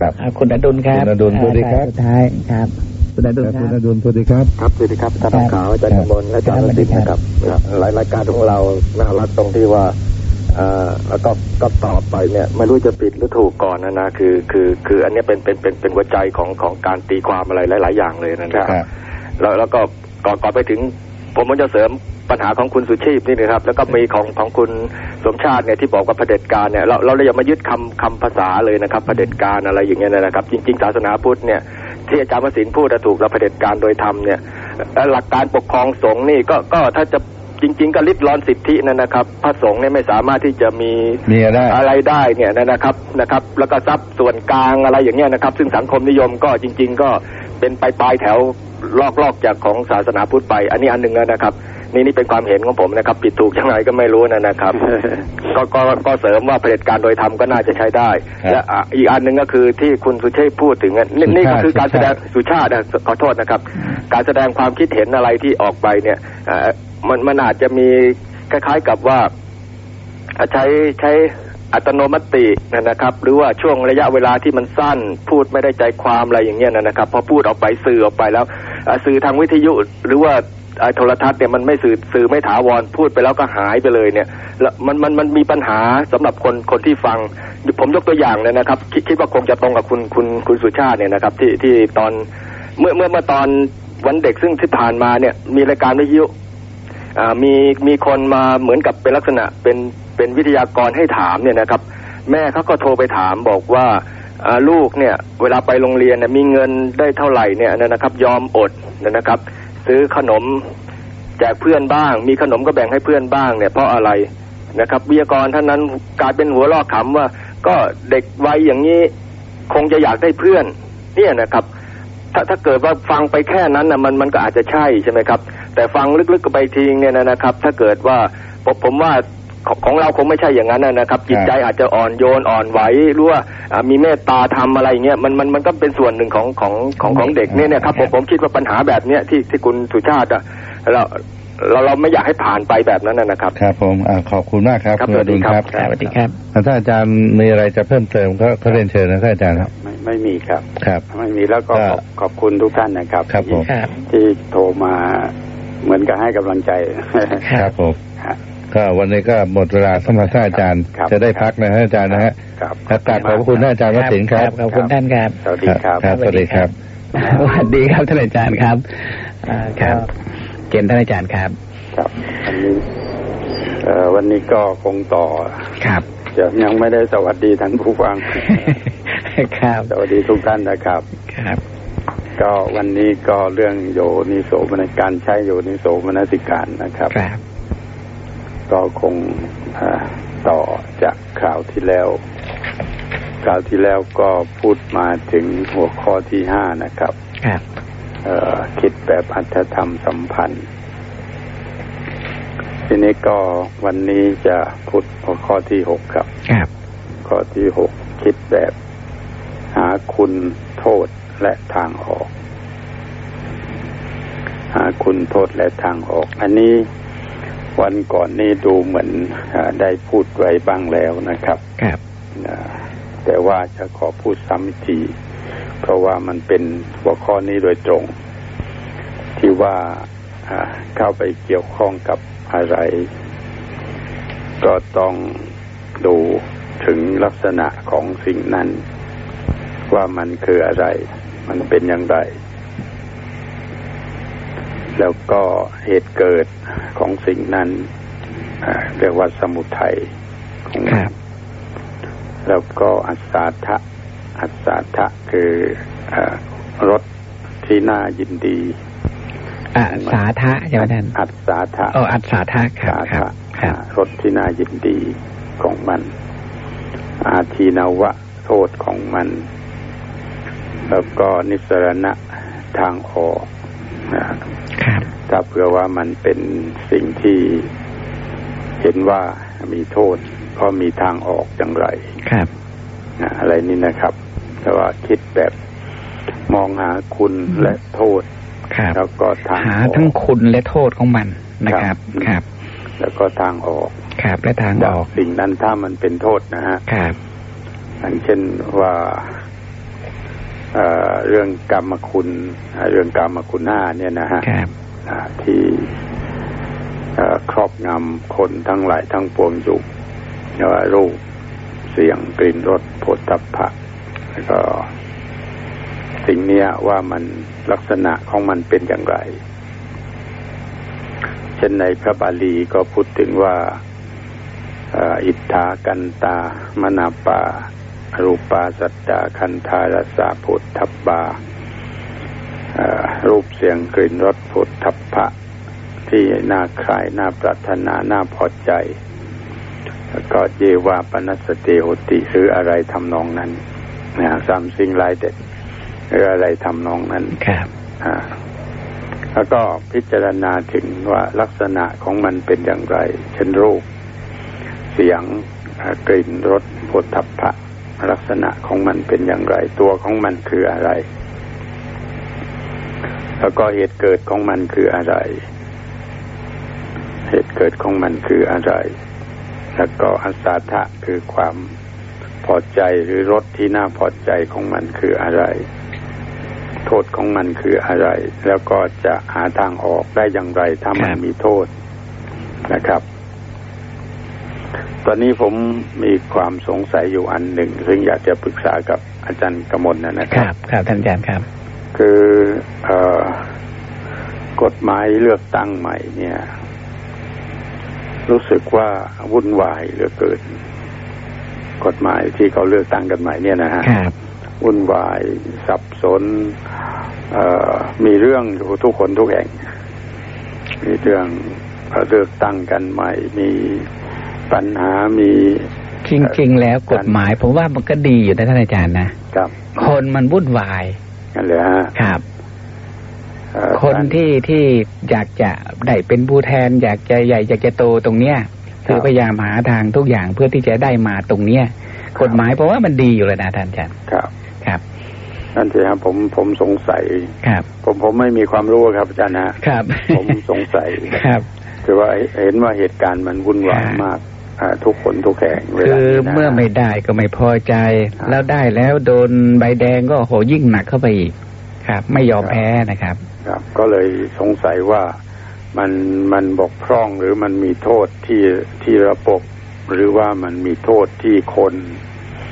ครับอ่าคุณอดุลครับคุณอดุลสวัสดีครับอ่าสุดท้ายครับคุณอดุลครับคคุรัณบอดุลสวัสดีครับครับสวัสดีครับท่านนักข่าวอาจารย์กมลและอาจารย์ครับวสิทธิ์นะครับหลายรายการของเราน่ารักตรงที่ว่าเอ่อแล้วก็ก็ตอบไปเนี่ยไม่รู้จะผิดหรือถูกก่อนนะนะคือคือคืออันเนี้ยเป็นเป็นเป็นเป็นหัวใจของของการตีความอะไรหลาย ๆ อย่างเลยนะคครัรับบแล้วแล้วก็ก่อนก่อนไปถึง ผมมันจะเสริมปัญหาของคุณสุชีพนี่นะครับ แล้วก็มีของของคุณสมชาติเนี่ยที่บอกว่าเผด็จการเนี่ยเราเราเลยอย่ามายึดคำคำภาษาเลยนะครับเผด็จการอะไรอย่างเงี้ยนะครับ จริง ๆ ศาสนาพุทธเนี่ยที่อาจารย์วสินทร์พูดอะถูกเราเผด็จการโดยธรรมเนี่ยเอ่อหลักการปกครองสงฆ์นี่ก็ก็ถ้าจะจริง ๆ ก็ริดรอนสิทธินั่นนะครับ พระสงฆ์เนี่ยไม่สามารถที่จะมีมีอะไรอะไรได้เนี่ยนะครับนะครับ แล้วก็ทรัพย์ส่วนกลางอะไรอย่างเงี้ยนะครับ ซึ่งสังคมนิยมก็จริง ๆ ก็เป็นไปปลายแถว ลอกลอกจากของศาสนาพุทธไป อันนี้อันหนึ่งแล้วนะครับ นี่นี่เป็นความเห็นของผมนะครับ ผิดถูกยังไงก็ไม่รู้นะนะครับ ก็ก็ก็เสริมว่าเผด็จการโดยธรรมก็น่าจะใช้ได้ครับและอะอีกอันหนึ่งก็คือที่คุณสุเชษฐ์พูดถึงอะนี่นี่ก็คือการแสดงสุชาติอะขอโทษนะครับ การแสดงความคิดเห็นอะไรที่ออกไปเนี่ยเอ่อมันมันอาจจะมีคล้ายๆกับว่าใช้ใช้อัตโนมัตินะครับ หรือว่าช่วงระยะเวลาที่มันสั้น พูดไม่ได้ใจความอะไรอย่างเงี้ยนะครับ พอพูดออกไปสื่อออกไปแล้วอะ สื่อทางวิทยุหรือว่าโทรทัศน์เนี่ยมันไม่สื่อสื่อไม่ถาวรพูดไปแล้วก็หายไปเลยเนี่ยแล้วมันมันมันมีปัญหาสำหรับคนคนที่ฟัง ผมยกตัวอย่างเลยนะครับ คิดคิดว่าคงจะตรงกับคุณคุณคุณสุชาติเนี่ยนะครับ ที่ที่ตอนเมื่อเมื่อเมื่อตอนวันเด็กซึ่งที่ผ่านมาเนี่ย มีรายการวิทยุมีมีคนมาเหมือนกับเป็นลักษณะเป็นเป็นวิทยากรให้ถามเนี่ยนะครับ แม่เขาก็โทรไปถามบอกว่า ลูกเนี่ยเวลาไปโรงเรียนเนี่ยมีเงินได้เท่าไหร่เนี่ยนะครับ ยอมอดนะครับ ซื้อขนมแจกเพื่อนบ้าง มีขนมก็แบ่งให้เพื่อนบ้างเนี่ยเพราะอะไรนะครับวิทยากรท่านนั้นกลายเป็นหัวลอกขำว่า ก็เด็กวัยอย่างนี้คงจะอยากได้เพื่อน เนี่ยนะครับ ถ้าถ้าเกิดว่าฟังไปแค่นั้นนะมันมันก็อาจจะใช่ใช่ไหมครับ แต่ฟังลึกๆไปทิ้งเนี่ยนะครับ ถ้าเกิดว่าผมผมว่า ของของเราคงไม่ใช่อย่างนั้นนะนะครับ จิตใจอาจจะอ่อนโยนอ่อนไหวหรือว่าอ่ามีเมตตาทำอะไรอย่างเงี้ยมันมันมันก็เป็นส่วนหนึ่งของของของของเด็กเนี่ยนะครับผมผมคิดว่าปัญหาแบบเนี้ยที่ที่คุณสุชาติอะเราเราเราไม่อยากให้ผ่านไปแบบนั้นนะนะครับ ครับผมอ่าขอบคุณมากครับครับคุณอดุลสควัรัสบดีครับสวัสดีครับถ้าอาจารย์มีอะไรจะเพิ่มเติมก็ก็เรียนเชิญนะครับอาจารย์ครับ ไม่ไม่มีครับ ครับ ไม่มีแล้วก็ก็ขอบขอบคุณทุกท่านนะครับ ครับผมที่ครับที่โทรมาเหมือนกับให้กำลังใจ ครับผมฮะ ก็วันนี้ก็หมดเวลาสำหรับท่านอาจารย์ครับจะได้พักนะฮะอาจารย์นะฮะครับครับกราบขอบพระคุณท่านอาจารย์วสินทร์ครับขอบคุณท่านครับสวัสดีครับครับสวัสดีครับสวัสดีครับท่านอาจารย์ครับอ่าครับเจนท่านอาจารย์ครับ ครับวันนี้เอ่อวันนี้ก็คงต่อครับจะยังไม่ได้สวัสดีท่านผู้ฟังครับสวัสดีทุกท่านนะครับครับ ก็วันนี้ก็เรื่องโยนิโสมนการใช้โยนิโสมนสิการนะครับครับ ก็คงอ่าต่อจากข่าวที่แล้วข่าวที่แล้วก็พูดมาถึงหัวข้อที่ห้านะครับครับเอ่อคิดแบบอัตธรรมสัมพันธ์ ทีนี้ก็วันนี้จะพูดหัวข้อที่หกครับครับข้อที่หกคิดแบบหาคุณโทษและทางออก หาคุณโทษและทางออก อันนี้ วันก่อนนี้ดูเหมือนอาได้พูดไว้บ้างแล้วนะครับครับอ่าแต่ว่าจะขอพูดซ้ำอีกทีเพราะว่ามันเป็นหัวข้อนี้โดยตรง ที่ว่าอ่าเข้าไปเกี่ยวข้องกับอะไร ก็ต้องดูถึงลักษณะของสิ่งนั้น ว่ามันคืออะไร มันเป็นอย่างไร แล้วก็เหตุเกิดของสิ่งนั้นอ่าเรียกว่าสมุทัยของคมัรันบแล้วก็อัศาทะอัศาทะคือเออรถที่น่ายินดีอ่าสาทะใช่ไหมท่านอัศาทะอ๋ออัศาทะครับสาครับทะครับรถที่น่ายินดีของมัน อาทีนวะโทษของมัน แล้วก็นิสรณะทางออกนะครับ ถ้าเผื่อว่ามันเป็นสิ่งที่เห็นว่ามีโทษก็มีทางออกอย่างไร ครับนะอะไรนี่นะครับ แต่ว่าคิดแบบมองหาคุณและโทษครับแล้วก็ทางหาออกทั้งคุณและโทษของมันนะครับ ครับ แล้วก็ทางออก ครับและทางอจากอก สิ่งนั้นถ้ามันเป็นโทษนะฮะครับอย่างเช่นว่าเอ่อเรื่องกรรมคุณเอ่อเรื่องกรรมคุณห้าเนี่ยนะฮะครับ อ่าที่ครอบงำคนทั้งหลายทั้งปวงอยู่ไม่ว่ารูปเสียงกลิ่นรสโผฏฐัพพะแล้วก็ สิ่งเนี้ยว่ามันลักษณะของมันเป็นอย่างไร เช่นในพระบาลีก็พูดถึงว่าอิทธากันตามนาปารูปาสัจจาคันธารสาพธับบา รูปเสียงกลิ่นรสโผฏฐัพพะ ที่น่าคลายน่าปรารถนาน่าพอใจแล้วก็เยวาปนัสเตโหติหรืออะไรทำนองนั้นนะสามสิ่งหลายเด็ดหรืออะไรทำนองนั้นครับอ่าแล้วก็พิจารณาถึงว่าลักษณะของมันเป็นอย่างไร เช่นรูป เสียงอ่ากลิ่นรสผลทัพพะลักษณะของมันเป็นอย่างไร ตัวของมันคืออะไร แล้วก็เหตุเกิดของมันคืออะไร เหตุเกิดของมันคืออะไร แล้วก็อาสาทะคือความพอใจหรือรสที่น่าพอใจของมันคืออะไร โทษของมันคืออะไร แล้วก็จะหาทางออกได้อย่างไรถ้ามันมีโทษนะครับ ตอนนี้ผมมีความสงสัยอยู่อันหนึ่ง ซึ่งอยากจะปรึกษากับอาจารย์กมลนะนะครับรับ ครับท่านอาจารย์ครับ คือเออกฎหมายเลือกตั้งใหม่เนี่ย รู้สึกว่าวุ่นวายเหลือเกินกฎหมายที่เขาเลือกตั้งกันใหม่เนี่ยนะฮะครับวุ่นวายสับสนเอ่อมีเรื่องอยู่ทุกคนทุกแห่ง มีเรื่องเลือกตั้งกันใหม่ มีปัญหามีจริงๆแล้วกฎหมายผมว่ามันก็ดีอยู่นะท่านอาจารย์นะกับ คนมันวุ่นวาย นั่นเลยฮะครับเอ่อคนการที่ที่อยากจะได้เป็นผู้แทน อยากจะใหญ่อยากจะโตตรงเนี้ยคือพยายามหาทางทุกอย่างเพื่อที่จะได้มาตรงเนี้ยกฎหมายเพราะว่ามันดีอยู่เลยนะท่านอาจารย์ครับ ครับนั่นสิครับผมผมสงสัยครับ ผมผมไม่มีความรู้ครับอาจารย์ฮะครับ ผมสงสัยครับคือว่าเห็นว่าเหตุการณ์มันวุ่นวายครับมากอ่า ทุกคนทุกแห่งเวคืลาอนี้นะเมื่อไม่ได้ก็ไม่พอใจครับแล้วได้แล้วโดนใบแดงก็โหยิ่งหนักเข้าไปอีกครับ ไม่ยอมแพ้นะครับ ครับ ก็เลยสงสัยว่ามันมันบกพร่องหรือมันมีโทษที่ที่ระบบ หรือว่ามันมีโทษที่คน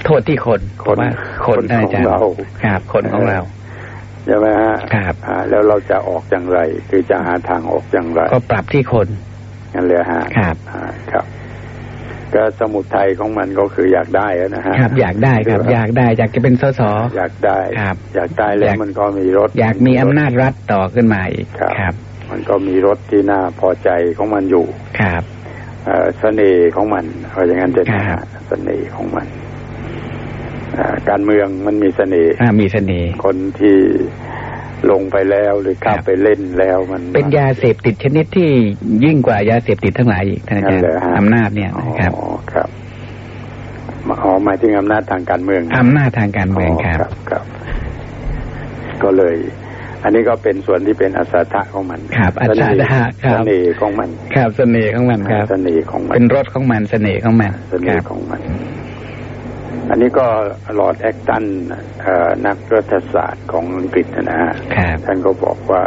โทษที่คนคนผมว่าคนคนท่านอาจารย์ของเราครับ คนของเราใช่ไหมฮะครับอ่าแล้วเราจะออกอย่างไร คือจะหาทางออกอย่างไร ก็ปรับที่คนนั่นเลยฮะครับอ่าครับ ก็สมุทัยของมันก็คืออยากได้อะนะฮะครับ อยากได้ครับ อยากได้อยากจะเป็นสสอยากได้ครับ อยากได้แล้อวยากมันก็มีรถ อยากมีอำนาจรัฐต่อขึ้นมาอีกครับครับ มันก็มีรถที่น่าพอใจของมันอยู่ครับเอ่อเสน่ห์ของมันเอาอย่างนั้นจะนะครัฮะบเสน่ห์ของมันอ่าการเมืองมันมีเสน่ห์อ่ามีเสน่ห์คนที่ ลงไปแล้วหรือเข้าครับไปเล่นแล้วมัน เป็นยาเสพติดชนิดที่ยิ่งกว่ายาเสพติดทั้งหลายอีกท่านอาจารนั่นย์เหรอฮะอำนาจเนี่ยอ๋อนะครับครับอ๋อหมายถึงอำนาจทางการเมืองอำนาจทางการเมืองครับครับครับก็เลย อันนี้ก็เป็นส่วนที่เป็นอัศทะของมันครับอัศทะครับเสน่ห์ของมัน ครับเสน่ห์ของมันครับเสน่ห์ของมันเป็นรถของมันเสน่ห์ของมันเสคน่รับห์ของมัน อันนี้ก็ลอร์ดแอคตันเอ่อนักรัฐศาสตร์ของอังกฤษนะฮะครับท่านก็บอกว่า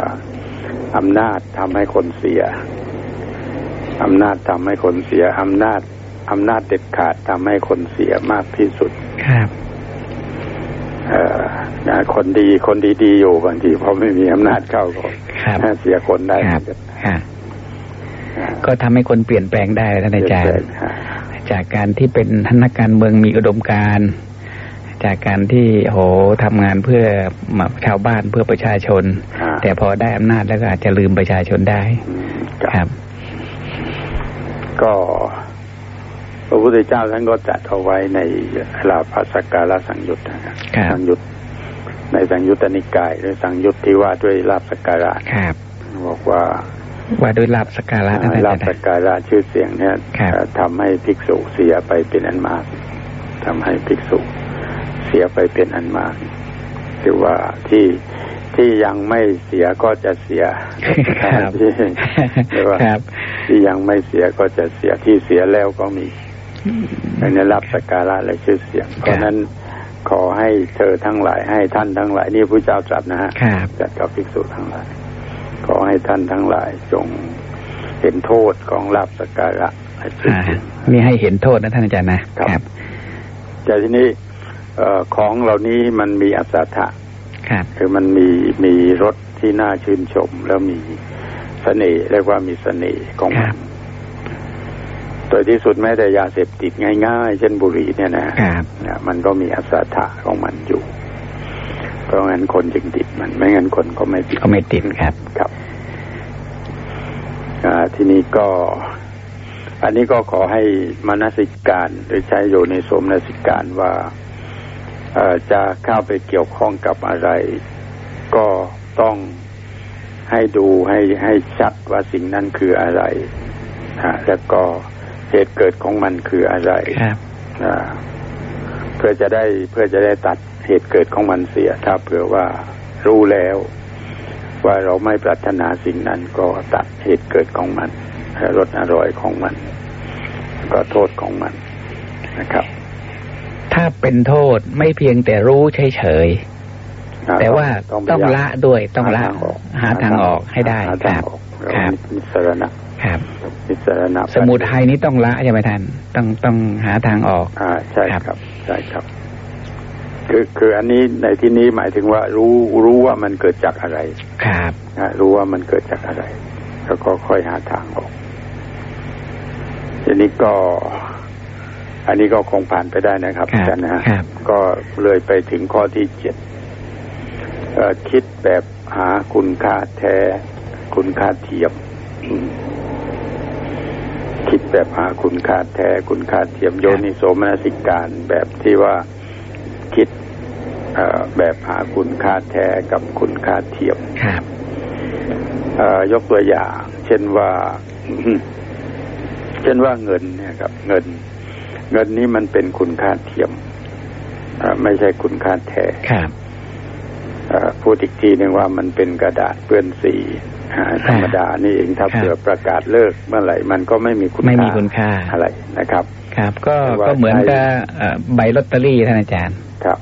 อำนาจทำให้คนเสียอำนาจทำให้คนเสียอำนาจอำนาจเด็ดขาดทำให้คนเสียมากที่สุดครับเอ่อนะคนดีคนดีๆอยู่บางทีพอไม่มีอำนาจเข้าก็ครับเสียคนได้ครับเหมือนกันครับอ่าก็ทำให้คนเปลี่ยนแปลงได้ท่านอาจารเปลี่ย์ยนแปลงฮะ จากการที่เป็นท่านนักการเมืองมีอุดมการณ์จากการที่โหทำงานเพื่อมาชาวบ้านเพื่อประชาชนอ่าแต่พอได้อำนาจแล้วก็อาจจะลืมประชาชนได้อืมครับ ก็พระพุทธเจ้าท่านก็จัดเอาไว้ในลาภสกการะสังยุตนะครับครับสังยุตในสังยุตตนิกายหรือสังยุตที่ว่าด้วยลาภสกการะครับบอกว่า ว่าด้วยลาบสกการะท่านอาลาจารภย์สกการะชื่อเสียงเนี่ยครับเอ่อทำให้ภิกษุเสียไปเป็นอันมากทำให้ภิกษุเสียไปเป็นอันมากคือว่าที่ที่ยังไม่เสียก็จะเสียครับที่เรียกว่าครับที่ยังไม่เสียก็จะเสียที่เสียแล้วก็มีในรับสกการะและชื่อเสียง เพราะฉะนั้นขอให้เธอทั้งหลายให้ท่านทั้งหลาย นี่พระเจ้าตรัสนะฮะครับจัดกับภิกษุทั้งหลาย ขอให้ท่านทั้งหลายจงเห็นโทษของลาบสกการะให้สิ้นอ่าสุดมีให้เห็นโทษนะท่านอาจารย์นะครับครับแต่ทีนี้เอ่อของเหล่านี้มันมีอัศถะครับคือมันมีมีรสที่น่าชื่นชม แล้วมีเสน่ห์เรียกว่ามีเสน่ห์ของคมัรันบโดยที่สุดแม้แต่ยาเสพติดง่ายๆ เช่นบุหรี่เนี่ยนะครับนะมันก็มีอัศถะของมันอยู่ เพราะงั้นคนจึงติดมัน ไม่งั้นคนก็ไม่ติดก็ไม่ติดครับ ครับอ่าทีนี้ก็ อันนี้ก็ขอให้มนสิการหรือใช้อยู่ในสมนสิการว่าเอ่อจะเข้าไปเกี่ยวข้องกับอะไร ก็ต้องให้ดูให้ให้ชัดว่าสิ่งนั้นคืออะไรอ่าแล้วก็เหตุเกิดของมันคืออะไร ครับอ่าเพื่อจะได้เพื่อจะได้ตัด เหตุเกิดของมันเสีย ถ้าเผื่อว่ารู้แล้ว ว่าเราไม่ปรารถนาสิ่งนั้นก็ตัดเหตุเกิดของมันและรสอร่อยของมัน ก็โทษของมันนะครับ ถ้าเป็นโทษไม่เพียงแต่รู้เฉยอ่ๆแต่ว่าพยยมต้องละด้วยต้องละหาทางออกหาทางออกให้ได้หาคทางรับออกครับนิสรณะครับนิสรณะสมุทัยนี้ต้องละใช่ไหมท่านต้องต้องหาทางออกอ่าใช่ครับครับใช่ครับ คือคืออันนี้ในที่นี้หมายถึงว่ารู้รู้ว่ามันเกิดจากอะไร ครับนะรู้ว่ามันเกิดจากอะไร แล้วก็ค่อยหาทางออกทีนี้ก็ อันนี้ก็คงผ่านไปได้นะครับครับอาจารย์นะฮะครับก็เลยไปถึงข้อที่เจ็ดเอ่อคิดแบบหาคุณค่าแท้ คุณค่าเทียมอืมคิดแบบหาคุณค่าแท้ คุณค่าเทียมโยนิโสมนสิการแบบที่ว่าคิดเอ่อ แบบหาคุณค่าแท้กับคุณค่าเทียมครับเอ่อยกตัวอย่าง เช่นว่า เช่นว่าเงินเนี่ยครับ เงิน เงินนี้มันเป็นคุณค่าเทียมเอ่อไม่ใช่คุณค่าแท้ครับเอ่อพูดอีกทีหนึ่งว่ามันเป็นกระดาษเปื้อนสีอ่าธรรมดานี่เองถ้าครับเผื่อประกาศเลิกเมื่อไหร่มันก็ไม่มีคุณไม่มีคุณค่าอะไรนะครับ ครับ ก็แต่ว่าก็เหมือนใช้กับเอ่อใบลอตเตอรี่ท่านอาจารย์ครับ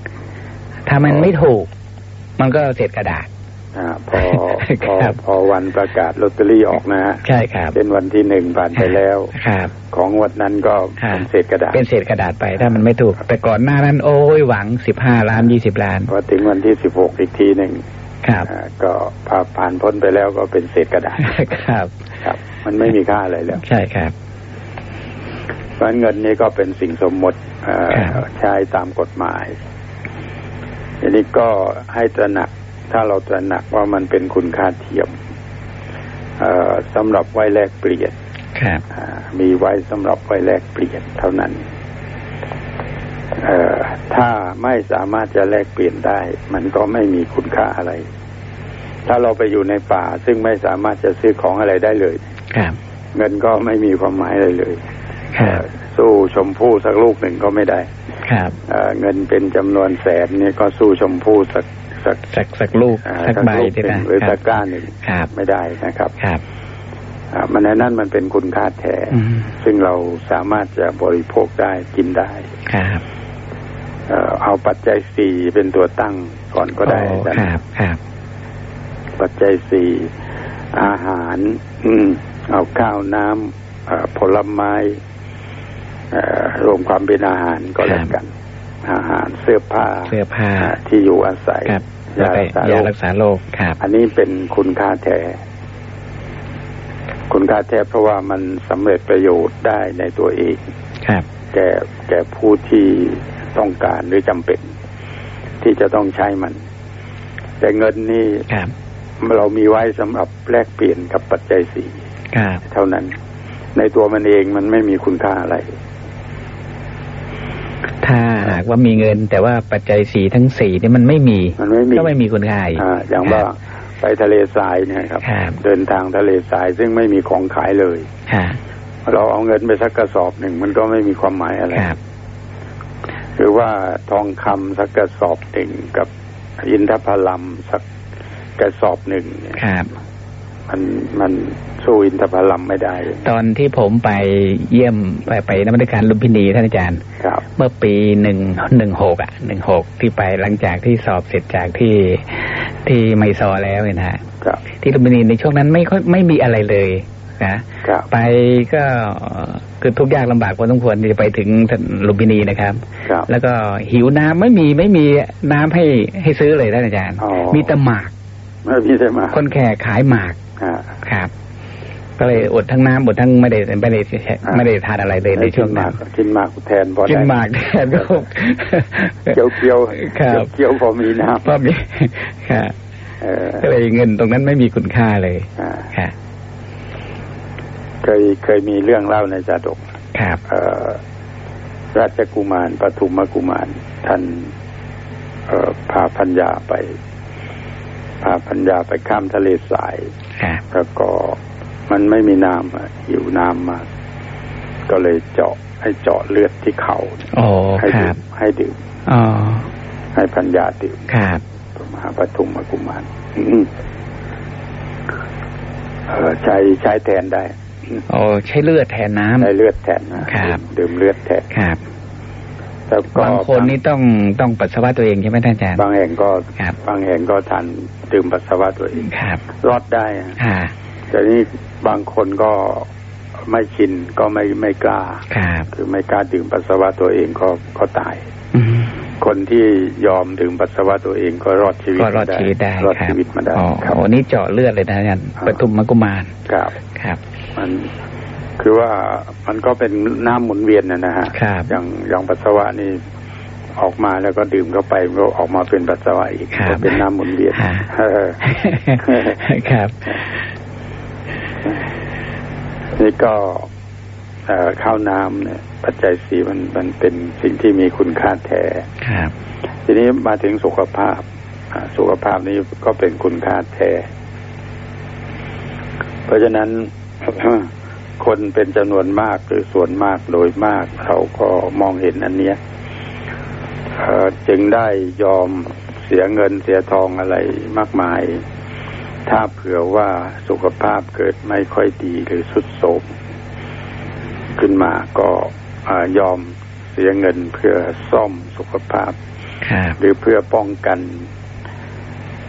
ถ้ามันไม่ถูก มันก็เศษกระดาษอ่าพอพอครับพอวันประกาศลอตเตอรี่ออกนะฮะใช่ครับ เป็นวันที่หนึ่งผ่านไปแล้วครับ ของวันนั้นก็ครับเป็นเศษกระดาษ เป็นเศษกระดาษไปถ้ามันไม่ถูก แต่ก่อนหน้านั้น โอ้ยหวังสิบห้าล้านยี่สิบล้านพอถึงวันที่สิบหกอีกทีหนึ่งครับอ่าก็พาผ่านพ้นไปแล้วก็เป็นเศษกระดาษครับ ครับ มันไม่มีค่าอะไรแล้ว ใช่ครับเพราะฉะนั้นเงินนี้ก็เป็นสิ่งสมมติเอ่อครับใช้ตามกฎหมาย อันนี้ก็ให้ตระหนัก ถ้าเราตระหนักว่ามันเป็นคุณค่าเทียมเอ่อสำหรับไว้แลกเปลี่ยนครับอ่ามีไว้สำหรับไว้แลกเปลี่ยนเท่านั้นเอ่อถ้าไม่สามารถจะแลกเปลี่ยนได้ มันก็ไม่มีคุณค่าอะไร ถ้าเราไปอยู่ในป่า ซึ่งไม่สามารถจะซื้อของอะไรได้เลยครับเงินก็ไม่มีความหมายอะไรเลยครับเอ่อสู้ชมพู่สักลูกหนึ่งก็ไม่ได้ ครับเอ่อเงินเป็นจำนวนแสนเนี่ยก็สู้ชมพู่สักสักสักสักลูกอ่าสักใบลูกที่หนึ่นะงหรือครัตะบกร้าหนึ่งครับไม่ได้นะครับครับอ่ามันในนั้นมันเป็นคุณค่าแท้อืมซึ่งเราสามารถจะบริโภคได้กินได้ครับเอ่อเอาปัจจัยสี่เป็นตัวตั้งก่อนก็ได้โอ้นะครับครับ ปัจจัยสี่อาหาร อืมเอาข้าวน้ำเอ่อผลไม้เอ่อ รวมความเป็นอาหารก็แล้วกัน อาหารเสื้อผ้าเสื้อผ้าอ่าที่อยู่อาศัยครับแล้วยาก็รักษายาโรรัคกษาโรคครับ อันนี้เป็นคุณค่าแท้คุณค่าแท้เพราะว่ามันสำเร็จประโยชน์ได้ในตัวเองครับแก่แก่ผู้ที่ต้องการหรือจำเป็น ที่จะต้องใช้มัน แต่เงินนี่ครับเรามีไว้สำหรับแลกเปลี่ยนกับปัจจัยสี่ครับเท่านั้น ในตัวมันเองมันไม่มีคุณค่าอะไรถ้าหากว่ามีเงิน แต่ว่าปัจจัยสี่ทั้งสี่นี่มันไม่มีมันไม่มีก็ไม่มีคุณค่าอีกอ่าอย่างว่าไปทะเลทรายเนี่ยครับครับ เดินทางทะเลทรายซึ่งไม่มีของขายเลยครับเราเอาเงินไปสักกระสอบหนึ่งมันก็ไม่มีความหมายอะไรครับหรือว่าทองคำสักกระสอบหนึ่งกับอินทผลัมสักกระสอบหนึ่งเนี่ยครับ มันมันสู้อินทผลัมไม่ได้ ตอนที่ผมไปเยี่ยมไปไปนมัสการลุมพินีท่านอาจารย์ครับ เมื่อปีหนึ่งหนึ่งหกอะหนึ่งหกที่ไปหลังจากที่สอบเสร็จจากที่ที่ไมซอแล้วเนี่ยนะฮะครับที่ลุมพินีในช่วงนั้นไม่ค่อยไม่มีอะไรเลยนะครับไปก็คือทุกข์ยากลำบากพอสมควรที่จะไปถึงลุมพินีนะครับครับแล้วก็หิวน้ำไม่มีไม่มีน้ำให้ให้ซื้อเลยท่านอาจารย์อ๋อมีแต่หมากไม่พี่ได้มาคนแก่ขายหมากอ่า ครับ ก็เลยอดทั้งน้ำอดทั้งไม่ได้ไม่ได้ไม่ได้ทานอะไรเลยในช่วงนั้นกินหมากแทนพอได้กินหมากแทนก็เคี้ยวเคี้ยวครับเคี้ยวๆพอมีน้ำเพราะมีค่ะเออก็เลยเงินตรงนั้นไม่มีคุณค่าเลยอ่าค่ะเคยเคยมีเรื่องเล่าในจาดกครับเอ่อราชกุมารปฐุมกุมาร ท่านเอ่อพาพัญญาไป พาพัญญาไปข้ามทะเลสายครับ แล้วก็มันไม่มีน้ำอะหิวน้ำมาก ก็เลยเจาะให้เจาะเลือดที่เขาโอ้ให้คดื่รับมให้ดื่มอ๋อให้พัญญาดื่มครับมหาปฐุมกุมารอืมเออใช้ใช้แทนได้โอ้ใช้เลือดแทนน้ำใช้เลือดแทนนะครับดื่มเลือดแทนครับแล้วก็ บางคนนี่ต้องต้องปัสสาวะตัวเองใช่ไหมท่านอาจารย์บางแห่งก็ครับบางแห่งก็ทานดื่มปัสสาวะตัวเองครับ รอดได้อะค่ะแต่นี่บางคนก็ไม่ชินก็ไม่ไม่กล้าครับคือไม่กล้าดื่มปัสสาวะตัวเองก็ก็ตายอืมคนที่ยอมดื่มปัสสาวะตัวเองก็รอดชีวิตก็รอดชีวิตได้รอดครับชีวิตมาได้อ๋อครับโอ้นี่เจาะเลือดเลยนะอาจารย์อ่าปฐุมมกุมารครับครับ มัน คือว่ามันก็เป็นน้ำหมุนเวียนนะนะฮะครับอย่างอย่างปัสสาวะนี่ออกมาแล้วก็ดื่มเข้าไปก็ออกมาเป็นปัสสาวะอีกครับก็เป็นน้ำหมุนเวียนฮะเออครับนี่ก็เอ่อข้าวน้ำเนี่ย ปัจจัยสีมันมันเป็นสิ่งที่มีคุณค่าแท้ครับ ทีนี้มาถึงสุขภาพอ่าสุขภาพนี้ก็เป็นคุณค่าแท้ เพราะฉะนั้น คนเป็นจำนวนมากหรือส่วนมากโดยมาก เขาก็มองเห็นอันเนี้ยเอ่อจึงได้ยอมเสียเงินเสียทองอะไรมากมาย ถ้าเผื่อว่าสุขภาพเกิดไม่ค่อยดีหรือสุดโทรมขึ้นมาก็อ่ายอมเสียเงินเพื่อซ่อมสุขภาพครับหรือเพื่อป้องกัน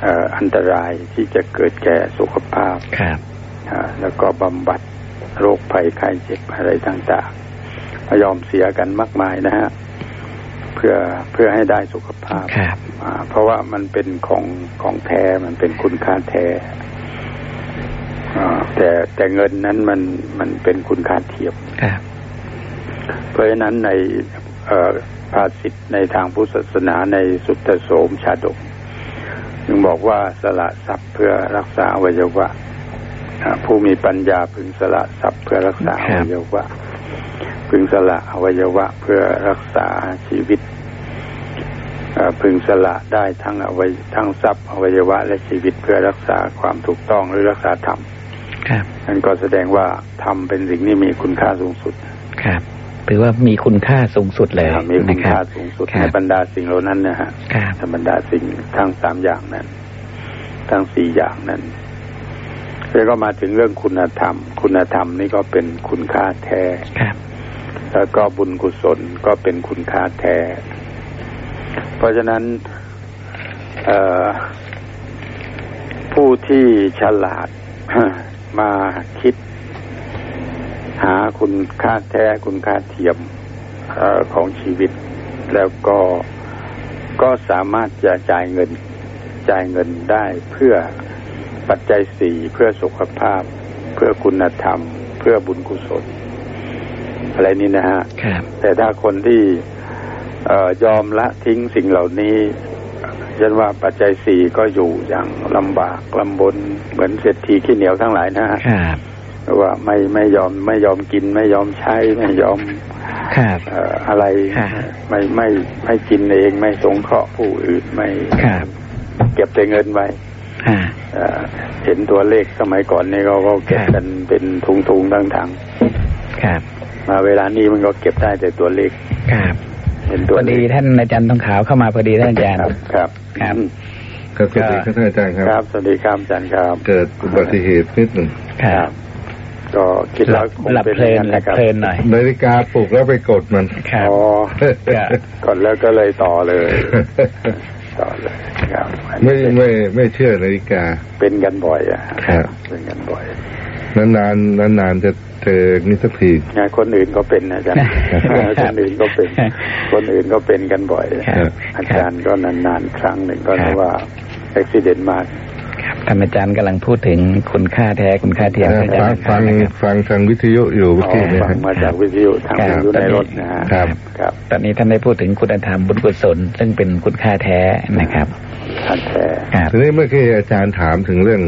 เอ่ออันตรายที่จะเกิดแก่สุขภาพครับอ่าแล้วก็บำบัด โรคภัยไข้เจ็บอะไรต่างๆพยอมเสียกันมากมายนะฮะเพื่อเพื่อให้ได้สุขภาพครับอ่าเพราะว่ามันเป็นของของแท้มันเป็นคุณค่าแท้อ่าแต่แต่เงินนั้นมันมันเป็นคุณค่าเทียมครับเพราะฉะนั้นในเอ่อภาษิตในทางพุทธศาสนาในสุตตโสมชาดก จึงบอกว่าสละทรัพย์เพื่อรักษาอวัยวะอ่า ผู้มีปัญญาพึงสละทรัพย์เพื่อรักษาอวัยวะ พึงสละอวัยวะเพื่อรักษาชีวิตอ่าพึงสละได้ทั้งอวัยทั้งทรัพย์อวัยวะและชีวิตเพื่อรักษาความถูกต้องหรือรักษาธรรมครับนั่นก็แสดงว่าธรรมเป็นสิ่งที่มีคุณค่าสูงสุด ครับถือว่ามีคุณค่าสูงสุดเลยมีคุณนะคค่ารับสูงสุดครับในบรรดาสิ่งเหล่านั้นนะฮะครับในบรรดาสิ่งทั้งสามอย่างนั้น ทั้งสี่อย่างนั้น แล้วก็มาถึงเรื่องคุณธรรม คุณธรรมนี่ก็เป็นคุณค่าแท้ครับ แล้วก็บุญกุศลก็เป็นคุณค่าแท้ เพราะฉะนั้นเอ่อผู้ที่ฉลาดมาคิด หาคุณค่าแท้คุณค่าเทียมเออของชีวิต แล้วก็ก็สามารถจะจ่ายเงินจ่ายเงินได้เพื่อ ปัจจัยสี่เพื่อสุขภาพ เพื่อคุณธรรม เพื่อบุญกุศล อะไรนี้นะฮะครับแต่ถ้าคนที่เอ่อยอมละทิ้งสิ่งเหล่านี้ฉันว่าปัจจัยสี่ก็อยู่อย่างลำบากลำบนเหมือนเศรษฐีขี้เหนียวทั้งหลายนะฮะครับว่าไม่ไม่ยอมไม่ยอมกิน ไม่ยอมใช้ไม่ยอมครับเอ่ออะไรค่ะไม่ไม่ไม่กินเองไม่สงเคราะห์ผู้อื่นไม่ครับเก็บแต่เงินไว้อ่า เอ่อเห็นตัวเลขสมัยก่อนนี่ก็ก็เก็บครับกันเป็นทุงทุงๆทั้งถังครับๆมาเวลานี้มันก็เก็บได้แต่ตัวเลขครับเห็นพตัวอเลดีขท่านอาจารย์ทองขาวเข้ามาพอดีท่านอาจารย์ครับครับครับอืมครับสวัสดีครับท่านอาจารย์คครัรับบสวัสดีครับอาจารย์ครับ เกิดอุบัติเหตุนิดหนึ่งครับ ก็คิดหลัว่าบคงหลับเป็นเพลินอย่างหลับครับเพลินหน่อยนาฬิกาปลุกแล้วไปกดมันครับอ๋อครับก่อนแล้วก็เลยต่อเลย ต่อเลยครับอันไม่นี้ไม่ไม่เชื่อนาฬิกา เป็นกันบ่อยอะครับเป็นกันบ่อย นานๆนานๆจะเจอนี่สักทีงานคนอื่นก็เป็นนะอาจารย์คนอื่นก็เป็น คนอื่นก็เป็นกันบ่อยครับอาจารย์ก็นานๆครั้งหนึ่งก็ครับเรียกว่าอุบิเหตุมากครับ ท่านอาจารย์กำลังพูดถึงคุณค่าแท้คุณค่าเทียมอาจารฟังย์ฟังนะครับฟังทางวิทยุอยู่เมื่ออ๋อกี้เนี่ยฟังมาจากวิทยุทางครับวิทยุในรถนะฮะครับครับ ตอนนี้ท่านได้พูดถึงคุณธรรมบุญกุศลซึ่งเป็นคุณค่าแท้นะครับท่านแท้ครับทีนี้เมื่อกี้อาจารย์ถามถึงเรื่อง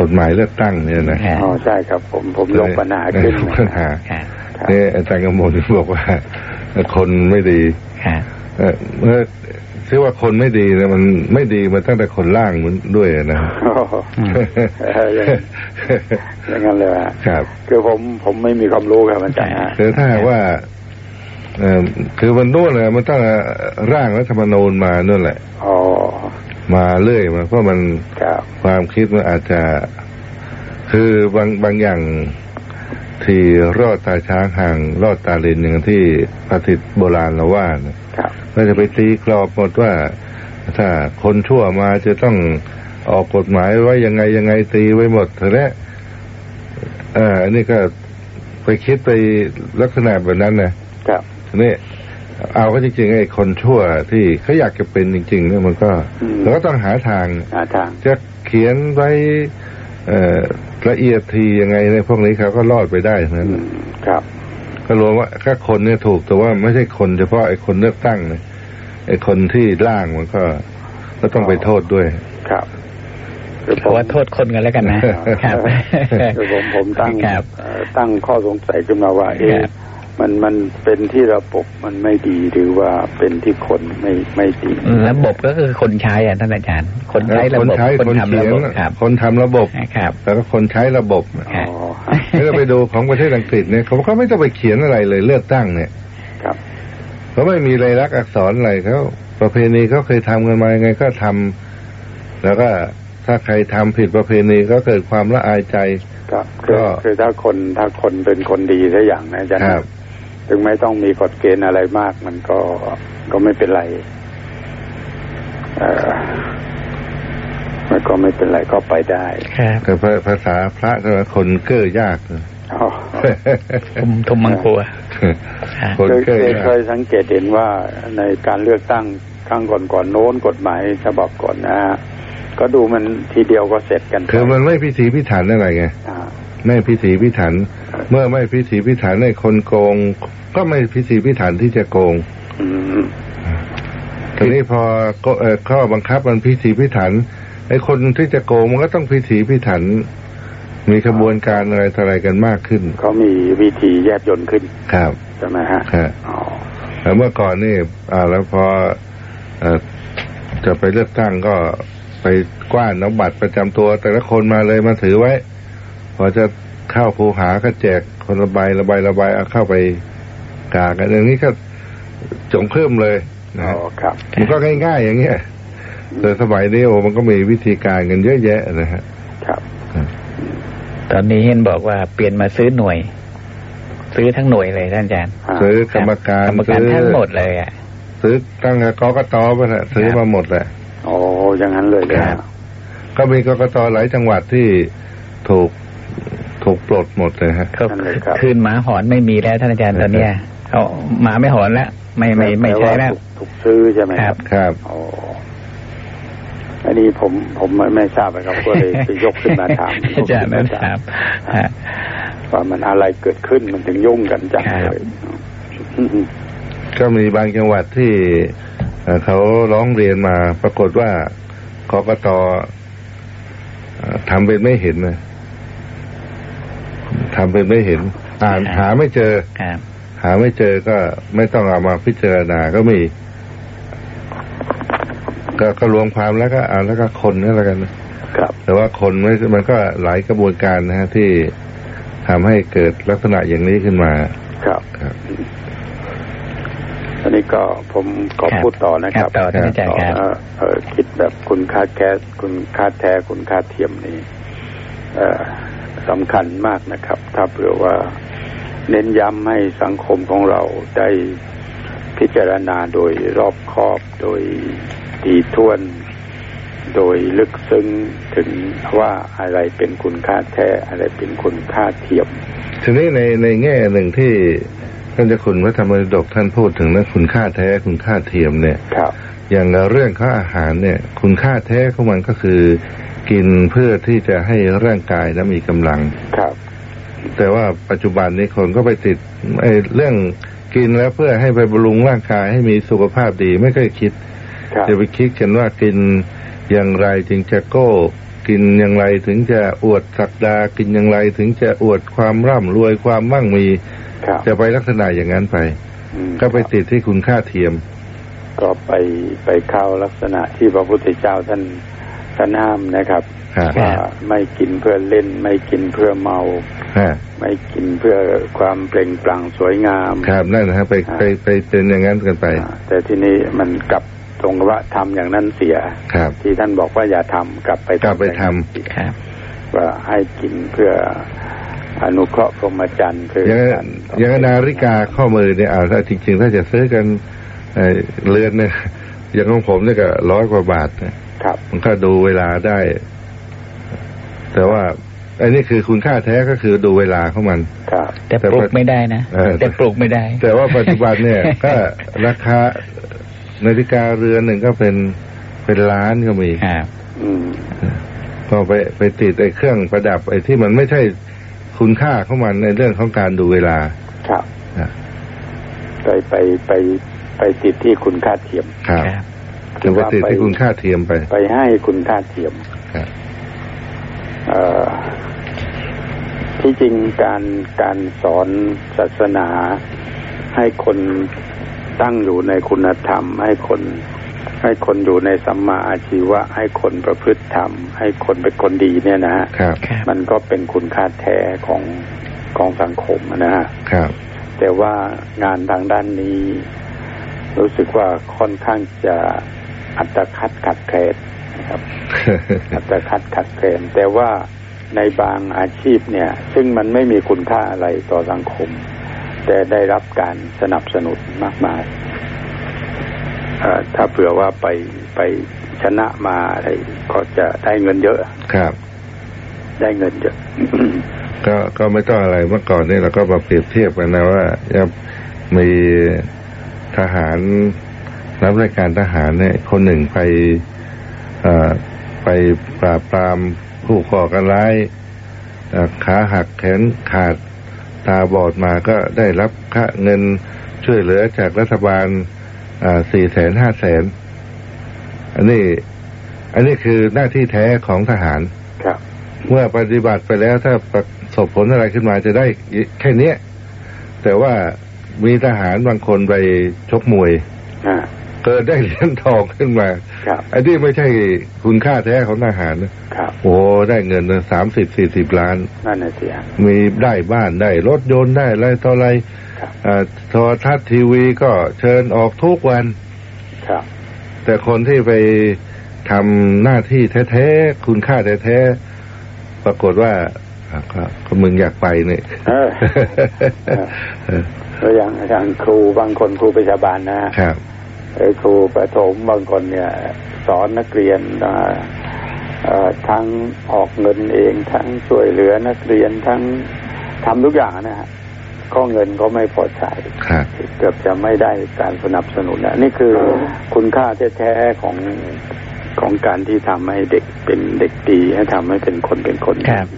กฎหมายเลือกตั้งเนี่ยนะครับอ๋อใช่ครับ ผมผมยกปัญหาขึ้นยกปัญหาครับครับเนี่ยอาจารย์กำมลบอกว่าคนไม่ดีครับเออเมื่อ ชื่อว่าคนไม่ดีเนี่ยมันไม่ดีมาตั้งแต่คนล่างมันด้วยนะโอ้โหอืมเอออย่างอย่างนั้นเลยฮะครับ คือผมผมไม่มีความรู้ครับอาจารย์ฮะคือถ้าหากว่าเออคือมันนู่นเลยมันต้องร่างรัฐธรรมนูญมานู่นแหละอ๋อมาเรื่อยมาเพราะมันครับความคิดมันอาจจะ คือบางบางอย่าง ที่รอดตาช้างห่างรอดตาเลนอย่างที่พระติตโบราณเราว่านะครับก็จะไปตีกรอบหมดว่า ถ้าคนชั่วมาจะต้องออกกฎหมายไว้ยังไงยังไงตีไว้หมดเถอะและเอ่าอันนี้ก็ไปคิดไปลักษณะแบบนั้นนะครับทีนี่เอาก็จริงๆไอ้คนชั่วที่เขาอยากจะเป็นจริงๆเนี่ยมันก็อืมเราก็ต้องหาทางหาทางจะเขียนไว้เอ่อ ละเอียดทียังไงในพวกนี้เขาก็รอดไปได้ทั้งนั้นอืมครับ ก็รวมว่าถ้าคนเนี่ยถูกแต่ว่าไม่ใช่คนเฉพาะไอ้คนเลือกตั้งนะไอ้คนที่ล่างมันก็ ก็ต้องไปโทษด้วย ครับคือเพราะว่าโทษคนกันแล้วกันนะครับคือผมผมตั้งครับเอ่อตั้งข้อสงสัยขึ้นมาว่าเอ๊ะครับ มันมันเป็นที่ระบบมันไม่ดีหรือว่าเป็นที่คนไม่ไม่ดีระบบก็คือคนใช้อะท่านอาจารย์ คนใช้ระคนบบใช้คนคนทำเขีระยนบบครับ คนทำระบบครับแล้วก็คนใช้ระบบครัอ๋บอถ้าเราไปดูของประเทศอังกฤษเนี่ยเขาก็ไม่ต้องไปเขียนอะไรเลยเลือกตั้งเนี่ย ครับเขาไม่มีลายลักษณ์อักษรอะไรเขาประเพณีเขาเคยทำกันมายังไงก็ทำแล้วก็ถ้าใครทำผิดประเพณีก็เกิดความละอายใจครับคือก็คือถ้าคนถ้าคนเป็นคนดีสักอย่างนะอาจารย์ครับ ถึงไม่ต้องมีกฎเกณฑ์อะไรมาก มันก็ก็ไม่เป็นไรเออมันก็ไม่เป็นไรก็ไปได้ครับแต่ภาษาพระก็ว่าคนเก้อยากอ๋อทุมทุมมังครัวครับคนเคยเก้อเคยยาเคกยสังเกตเห็นว่าในการเลือกตั้งครั้งก่อนก่อนๆโน้นกฎหมายฉบับก่อนนะฮะก็ดูมันทีเดียวก็เสร็จกันไปคือมันไม่พิถีพิถันอะไรไงอ่า ไม่พิถีพิถัน เมื่อไม่พิถีพิถันในคนโกง ก็ไม่พิถีพิถันที่จะโกงอืมทีนี้พอก็เอ่อข้อบังคับมันพิถีพิถันไอ้คนที่จะโกงมันก็ต้องพิถีพิถัน มีขบวนการอะไรต่ออะไรกันมากขึ้นเขามีวิธีแยบยนต์ขึ้นครับใช่ไหมฮะครับอ๋อแต่เมื่อก่อนนี่ อ่า แล้วพอเอ่อจะไปเลือกตั้งก็ไปกว้านน้ำบัตรประจำตัวแต่ละคนมาเลยมาถือไว้ พอจะเข้าภูหาก็แจกคนละใบละใบละใบเอาเข้าไปกากันอย่างนี้ก็จงเพิ่มเลยนะอ๋อฮะครับมันก็ง่ายๆอย่างเงี้ยแต่สมัยนี้โอ้มันก็มีวิธีการกันเยอะแยะนะฮะครับ ตอนนี้เห็นบอกว่าเปลี่ยนมาซื้อหน่วย ซื้อทั้งหน่วยเลยท่านอาจารย์ ซื้อกรรมการกรรมการซื้อทั้งหมดเลยอะซื้อตั้งแต่กกตไปแหละซื้อมาหมดแหละโอ้อย่างนั้นเลยเลยครับก็มีกกตหลายจังหวัดที่ถูก ถูกปลดหมดเลยฮะเขาคืนหมาหอนไม่มีแล้วท่านอาจารย์ตอนเนี้ยเขาหมาไม่หอนแล้วไม่ไม่ไม่ใช่แล้วถูกถูกซื้อใช่ไหมครับครับโอ้อันนี้ผมผมไม่ไม่ทราบนะครับก็เลยไปยกขึ้นมาถามอาจารย์นั้นถามฮะว่ามันอะไรเกิดขึ้นมันถึงยุ่งกันจังครับเลยอืมก็มีบางจังหวัดที่เอ่อเขาร้องเรียนมา ปรากฏว่ากกตเอ่อทำเป็นไม่เห็นนะ ทำเป็นไม่เห็นอ่านหาไม่เจอครับหาไม่เจอก็ไม่ต้องเอามาพิจารณาก็มีก็ก็รวมความแล้วก็อ่านแล้วก็คนนี่แล้วกันนะครับ แต่ว่าคนไม่มันก็หลายกระบวนการนะฮะที่ทำให้เกิดลักษณะอย่างนี้ขึ้นมา ครับครับอันนี้ก็ผมขอพูดต่อนะครับต่อท่านอาจารย์ครับเออคิดแบบคุณค่าแก๊สคุณค่าแท้คุณค่าเทียมนี่เออ สำคัญมากนะครับ ถ้าเผื่อว่าเน้นย้ำให้สังคมของเราได้พิจารณาโดยรอบคอบโดยดีท่วน โดยลึกซึ้งถึงว่าอะไรเป็นคุณค่าแท้อะไรเป็นคุณค่าเทียม ทีนี้ในในแง่หนึ่งที่ท่านเจ้าคุณพระธรรมดกท่านพูดถึงนะคุณค่าแท้คุณค่าเทียมเนี่ยครับ อย่างเรื่องข้าอาหารเนี่ย คุณค่าแท้ของมันก็คือ กินเพื่อที่จะให้ร่างกายนะมีกำลังครับ แต่ว่าปัจจุบันนี้คนก็ไปติดไอ้เรื่องกินแล้วเพื่อให้ไปบำรุงร่างกายให้มีสุขภาพดีไม่เคยคิดครับจะไปคิดกันว่ากินอย่างไรถึงจะโก้ กินอย่างไรถึงจะอวดศักดา กินอย่างไรถึงจะอวดความร่ำรวยความมั่งมีครับจะไปลักษณะอย่างนั้นไปอืมก็ไปติดที่คุณค่าเทียม ก็ไปไปเข้าลักษณะที่พระพุทธเจ้าท่านท่านห้ามนะครับครับว่าไม่กินเพื่อเล่น ไม่กินเพื่อเมาฮะไม่กินเพื่อความเปล่งปลั่งสวยงาม ครับนั่นนะฮะไปไปไปเป็นอย่างนั้นกันไปอ่าแต่ที่นี้มันกลับตรงว่าทำอย่างนั้นเสียครับ ที่ท่านบอกว่าอย่าทำกลับไปกลับไปทำอย่างนั้นเสียครับ ว่าให้กินเพื่ออนุเคราะห์พรหมจรรย์คืออย่างการอย่างนาฬิกาข้อมือเนี่ยอ่าถ้าจริงๆถ้าจะซื้อกัน เอ่อเรือนเนี่ยอย่างของผมเนี่ยก็ร้อยกว่าบาทเนี่ยครับ มันก็ดูเวลาได้ แต่ว่าอันนี้คือคุณค่าแท้ก็คือดูเวลาของมันครับแต่ปลูกไม่ได้นะเออแต่ปลูกไม่ได้ แต่ว่าปัจจุบันเนี่ย ก็ราคานาฬิกาเรือนหนึ่งก็เป็นเป็นล้านก็มีครับอืมก็ไปไปติดไอ้เครื่องประดับไอ้ที่มันไม่ใช่คุณค่าของมันในเรื่องของการดูเวลา ครับอะไปไปไป ไปติดที่คุณค่าเทียมครับครับคือไปติดที่คุณค่าเทียมไป ไปให้คุณค่าเทียมครับเอ่อที่จริงการการสอนศาสนาให้คนตั้งอยู่ในคุณธรรม ให้คน ให้คนอยู่ในสัมมาอาชีวะ ให้คนประพฤติธรรม ให้คนเป็นคนดีเนี่ยนะฮะครับครับมันก็เป็นคุณค่าแท้ของของสังคมนะฮะครับแต่ว่างานทางด้านนี้ รู้สึกว่าค่อนข้างจะอัตคัดขัดแคลนนะครับ อัตคัดขัดแคลนแต่ว่าในบางอาชีพเนี่ย ซึ่งมันไม่มีคุณค่าอะไรต่อสังคม แต่ได้รับการสนับสนุนมากมายเอ่อถ้าเผื่อว่าไปไปชนะมาอะไรก็จะได้เงินเยอะครับ ได้เงินเยอะก็ก็ไม่ต้องอะไรเมื่อก่อนนี่เราก็มาเปรียบเทียบกันนะว่าจะมี ทหาร รับราชการทหารเนี่ยคนหนึ่งไปเอ่อไปปราบปรามผู้ก่อการร้ายเอ่อขาหักแขนขาดตาบอดมาก็ได้รับค่าเงินช่วยเหลือจากรัฐบาลสี่แสนห้าแสนอันนี้ อันนี้คือหน้าที่แท้ของทหารครับ เมื่อปฏิบัติไปแล้วถ้าประสบผลอะไรขึ้นมาจะได้แค่เนี้ยแต่ว่า มีทหารบางคนไปชกมวยอ่าเกิดได้เหรียญทองขึ้นมาครับไอ้นี่ไม่ใช่คุณค่าแท้ของทหารนะครับโอ้ได้เงินสามสิบสี่สิบล้านนั่นน่ะสิฮะมีได้บ้านได้รถยนต์ได้อะไรต่ออะไรครับอ่าโทรทัศน์ทีวีก็เชิญออกทุกวันครับแต่คนที่ไปทำหน้าที่แท้ๆ คุณค่าแท้ๆ ปรากฏว่าอะก็ก็มึงอยากไปเนี่ย เออเออแล้วอย่างอย่างครูบางคนครูประชาบาลนะฮะครับไอ้ครูประถมบางคนเนี่ย สอนนักเรียนอ่าเอ่อทั้งออกเงินเอง ทั้งช่วยเหลือนักเรียนทั้งทำทุกอย่างนะฮะก็เงินก็ไม่พอใช้ครับเกือบจะไม่ได้การสนับสนุนนะนี่คือคุณค่าแท้ๆของของการที่ทำให้เด็กเป็นเด็กดีให้ทำให้เป็นคนเป็นคนดีครับ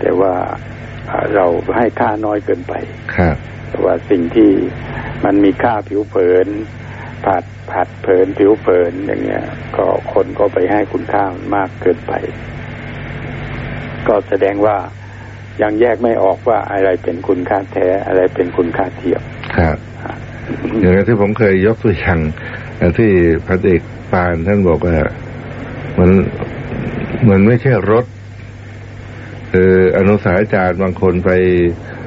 แต่ว่าอ่าเราให้ค่าน้อยเกินไปครับแต่ ว่าสิ่งที่มันมีค่าผิวเผินผัดผัดเผินผิวเผินอย่างเงี้ย ก็คนก็ไปให้คุณค่ามันมากเกินไป ก็แสดงว่ายังแยกไม่ออกว่าอะไรเป็นคุณค่าแท้อะไรเป็นคุณค่าเทียมครับอย่างที่ผมเคยยกตัวอย่างที่พันเอกปานท่านบอกว่ามันมันไม่ใช่รถคืออนุสาอาจารย์บางคนไปเอ่อ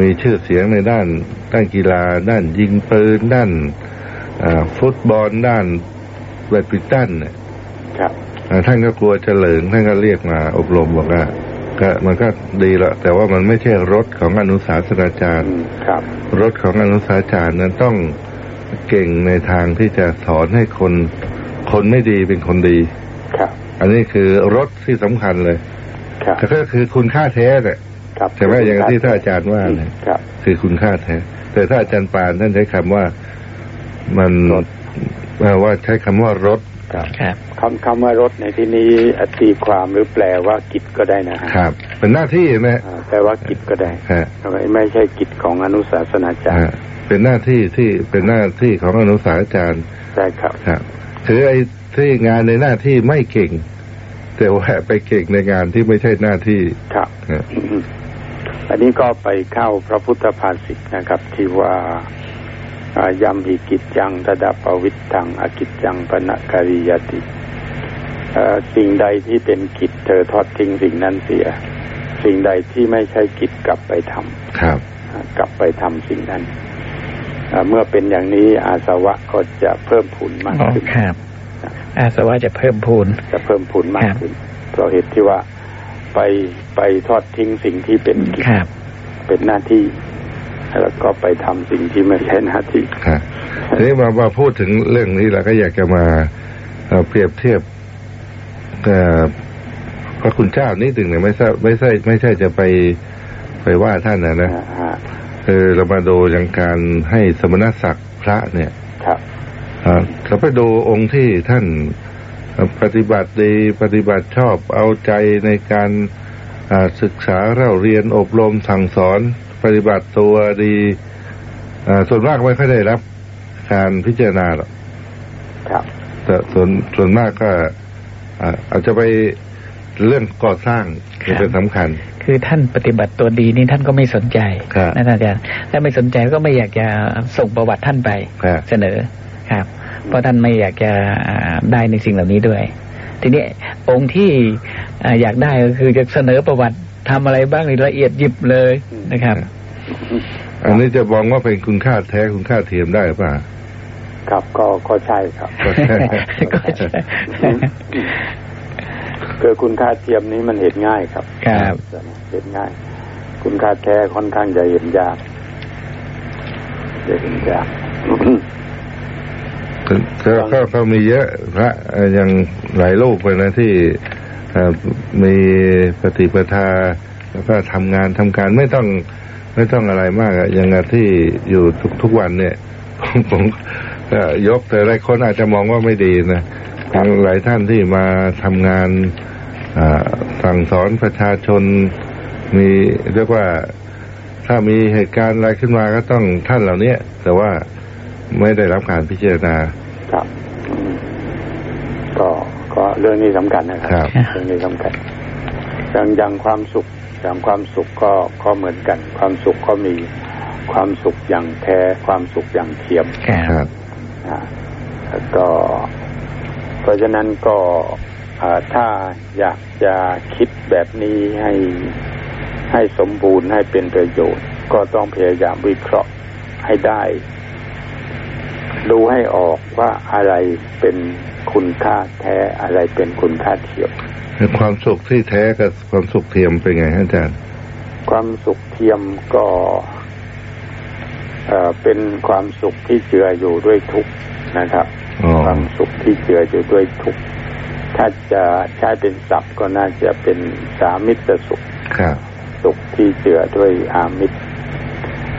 มีชื่อเสียงในด้านด้านกีฬา ด้านยิงปืนด้านฟุตบอลด้านแบดมินตันเนี่ยครับท่านก็กลัวเฉลิงท่านก็เรียกมาอบรมบอกว่าก็มันก็ดีละแต่ว่ามันไม่ใช่รถของอนุสาสนาจารย์ครับ รถของอนุสาสนาจารย์นั้นต้องเก่งในทางที่จะสอนให้คน คนไม่ดีเป็นคนดี ครับ อันนี้คือรถที่สำคัญเลย ครับก็คือคุณค่าแท้เนี่ยครับ ใช่ไหมอย่างที่ท่านอาจารย์ว่าเนี่ยครับคือคุณค่าแท้แต่ถ้าอาจารย์ปานท่านใช้คำว่ามันว่าใช้คำว่ารถครับครับคำคำว่ารถในที่นี้ตีความหรือแปลว่ากิจก็ได้นะฮะครับ เป็นหน้าที่ไหมอ่าแปลว่ากิจก็ได้ฮะไม่ไม่ใช่กิจของอนุสาสนาจารย์ฮะเป็นหน้าที่ที่เป็นหน้าที่ของอนุสาสนาจารย์ใช่ครับครับคือไอ้ที่งานในหน้าที่ไม่เก่ง แต่ว่าไปเก่งในงานที่ไม่ใช่หน้าที่ครับฮะ อืมอันนี้ก็ไปเข้าพระพุทธภาษิตนะครับ ที่ว่าอ่ายำหิกิจจังตดาปวิตตังอกิจจังปณกริยติเอ่อสิ่งใดที่เป็นกิจเธอทอดทิ้งสิ่งนั้นเสีย สิ่งใดที่ไม่ใช่กิจกลับไปทำครับอ่ากลับไปทำสิ่งนั้นอ่าเมื่อเป็นอย่างนี้อาสวะก็จะเพิ่มพูนมากอ๋อขึ้นครับอาสวะจะเพิ่มพูนจะเพิ่มพูนมากขึ้นเพราะเหตุที่ว่า ไปไปทอดทิ้งสิ่งที่เป็นกิจครับ เป็นหน้าที่ แล้วก็ไปทำสิ่งที่ไม่ใช่หน้าที่ครับทีนี้มามาพูดถึงเรื่องนี้เราก็อยากจะมาเอ่อเปรียบเทียบกับพระคุณเจ้านิดหนึ่งเนี่ยไม่ใช่ไม่ใช่ไม่ใช่จะไปไปว่าท่านนะนะอ่าฮะคือเรามาดูอย่างการให้สมณศักดิ์พระเนี่ย ครับอ่าเราไปดูองค์ที่ท่าน ปฏิบัติดีปฏิบัติชอบเอาใจในการอ่าศึกษาเราเรียนอบรมสั่งสอน ปฏิบัติตัวดีอ่าส่วนมากไม่ค่อยได้รับ การพิจารณาหรอกครับแต่ส่วนส่วนมากก็อ่าอาจจะไปเรื่องก่อสร้างที่เป็นสำคัญ คือท่านปฏิบัติตัวดีนี่ท่านก็ไม่สนใจครับนะท่านอาจารย์ถ้าไม่สนใจก็ไม่อยากจะส่งประวัติท่านไปครับเสนอครับ เพราะท่านไม่อยากจะอ่าได้ในสิ่งเหล่านี้ด้วย ทีนี้องค์ที่อ่าอยากได้ก็คือจะเสนอประวัติทำอะไรบ้างในละเอียดยิบเลยนะครับ อันนี้จะมองว่าเป็นคุณค่าแท้คุณค่าเทียมได้หรือเปล่าครับก็ก็ใช่ครับก็ใช่ก็ใช่คือคุณค่าเทียมนี้มันเห็นง่ายครับ ครับเห็นง่าย คุณค่าแท้ค่อนข้างจะเห็นยากจะเห็นยาก ก็ก็ก็มีเยอะพระเอ่อยังหลายรูปเลยนะที่เอ่อมีปฏิปทา แล้วก็ทำงานทำการไม่ต้องไม่ต้องอะไรมากอะอย่างที่อยู่ทุกทุกวันเนี่ยผมผมก็ยกแต่หลายคนอาจจะมองว่าไม่ดีนะทั้งหลายท่านที่มาทำงานอ่าสั่งสอนประชาชนมีเรียกว่าถ้ามีเหตุการณ์อะไรขึ้นมาก็ต้องท่านเหล่านี้แต่ว่าไม่ได้รับการพิจารณา ครับอืมก็ก็เรื่องนี้สำคัญนะคครัรับ เรื่องนี้สำคัญอย่างอย่างความสุขอย่างความสุขก็ก็เหมือนกัน ความสุขก็มีความสุขอย่างแท้ความสุขอย่างเทียมครับครับอ่าแล้วก็ เพราะฉะนั้นก็อ่าถ้าอยากจะคิดแบบนี้ให้ให้สมบูรณ์ให้เป็นประโยชน์ ก็ต้องพยายามวิเคราะห์ให้ได้ ดูให้ออกว่าอะไรเป็นคุณค่าแท้อะไรเป็นคุณค่าเทียมความสุขที่แท้กับความสุขเทียมเป็นไงฮะอาจารย์ ความสุขเทียมก็เอ่อเป็นความสุขที่เจืออยู่ด้วยทุกข์นะครับอ๋อความสุขที่เจืออยู่ด้วยทุกข์ถ้าจะใช้เป็นศัพท์ก็น่าจะเป็นสามิตรสุขครับสุขที่เจือด้วยอามิตร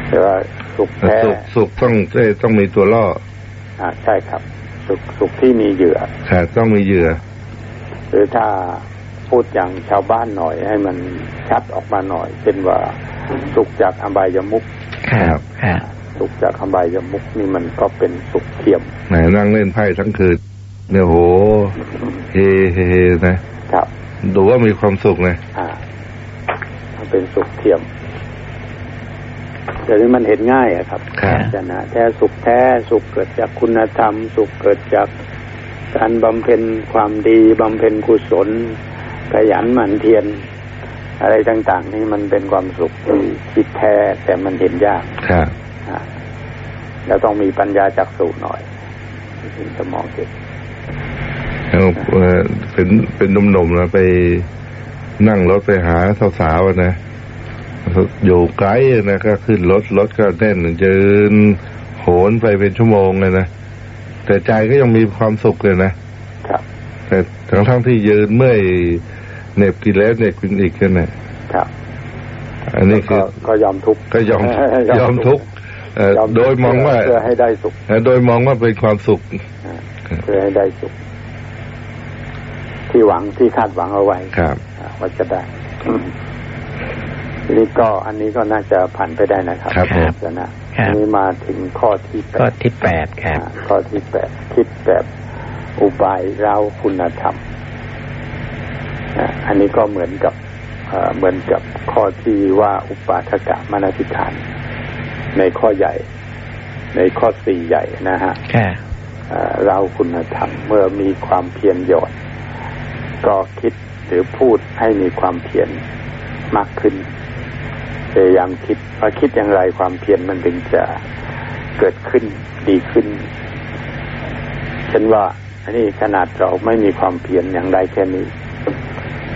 แต่ว่าสุขแท้สุขสุขต้องเอ้ยต้องมีตัวล่อ อ่าใช่ครับ สุขสุขที่มีเหยื่อครับต้องมีเหยื่อ หรือถ้าพูดอย่างชาวบ้านหน่อย ให้มันชัดออกมาหน่อยเช่นว่าสุขจากอบายมุขครับครับสุขจากอบายมุขนี่มันก็เป็นสุขเทียมไหนนั่งเล่นไพ่ทั้งคืนเนี่ยโหเฮเฮเฮนะครับดูว่ามีความสุขนะอ่ามันเป็นสุขเทียม เดี๋ยวนี้มันเห็นง่ายอะครับครับจะนะแท้สุขแท้สุขเกิดจากคุณธรรม สุขเกิดจากการบำเพ็ญความดีบำเพ็ญกุศลขยันหมั่นเพียรอะไรต่าง ๆ นี่มันเป็นความสุขที่คิดแท้แต่มันเห็นยากครับอแล้วต้องมีปัญญาจักสูหน่อยถึงจะมองเห็นเป็นเป็นหนุ่มๆแล้วไปนั่งรถไปหาสาวๆนะ อยู่ไกลนะก็ขึ้นรถรถก็แน่นยืนโหนไปเป็นชั่วโมงเลยนะแต่ใจก็ยังมีความสุขเลยนะครับแต่ทั้งทั้งที่ยืนเมื่อยเหน็บกินแล้วเหน็บกินอีกกันนะครับ อันนี้คือก็ยอมทุกก็ยอมยอมทุกโดยมองว่าเพื่อให้ได้สุขโดยมองว่าเป็นความสุขเพื่อให้ได้สุข ที่หวังที่คาดหวังเอาไว้ครับว่าจะได้ นี่ก็อันนี้ก็น่าจะผ่านไปได้นะครับครับนะอันนี้มาถึงข้อที่แปดข้อที่แปดครับข้อที่แปดคิดแบบอุบายเราคุณธรรมอันนี้ก็เหมือนกับเหมือนกับข้อที่ว่าอุปาทกะมนสิฐาน ในข้อใหญ่ ในข้อสี่ใหญ่นะฮะเราคุณธรรมเมื่อมีความเพียรหยดก็คิดหรือพูดให้มีความเพียรมากขึ้น พยายามคิดว่าคิดอย่างไรความเพียรมันถึงจะเกิดขึ้นดีขึ้นฉันว่าอันนี้ขนาดเราไม่มีความเพียรอย่างใดแค่นี้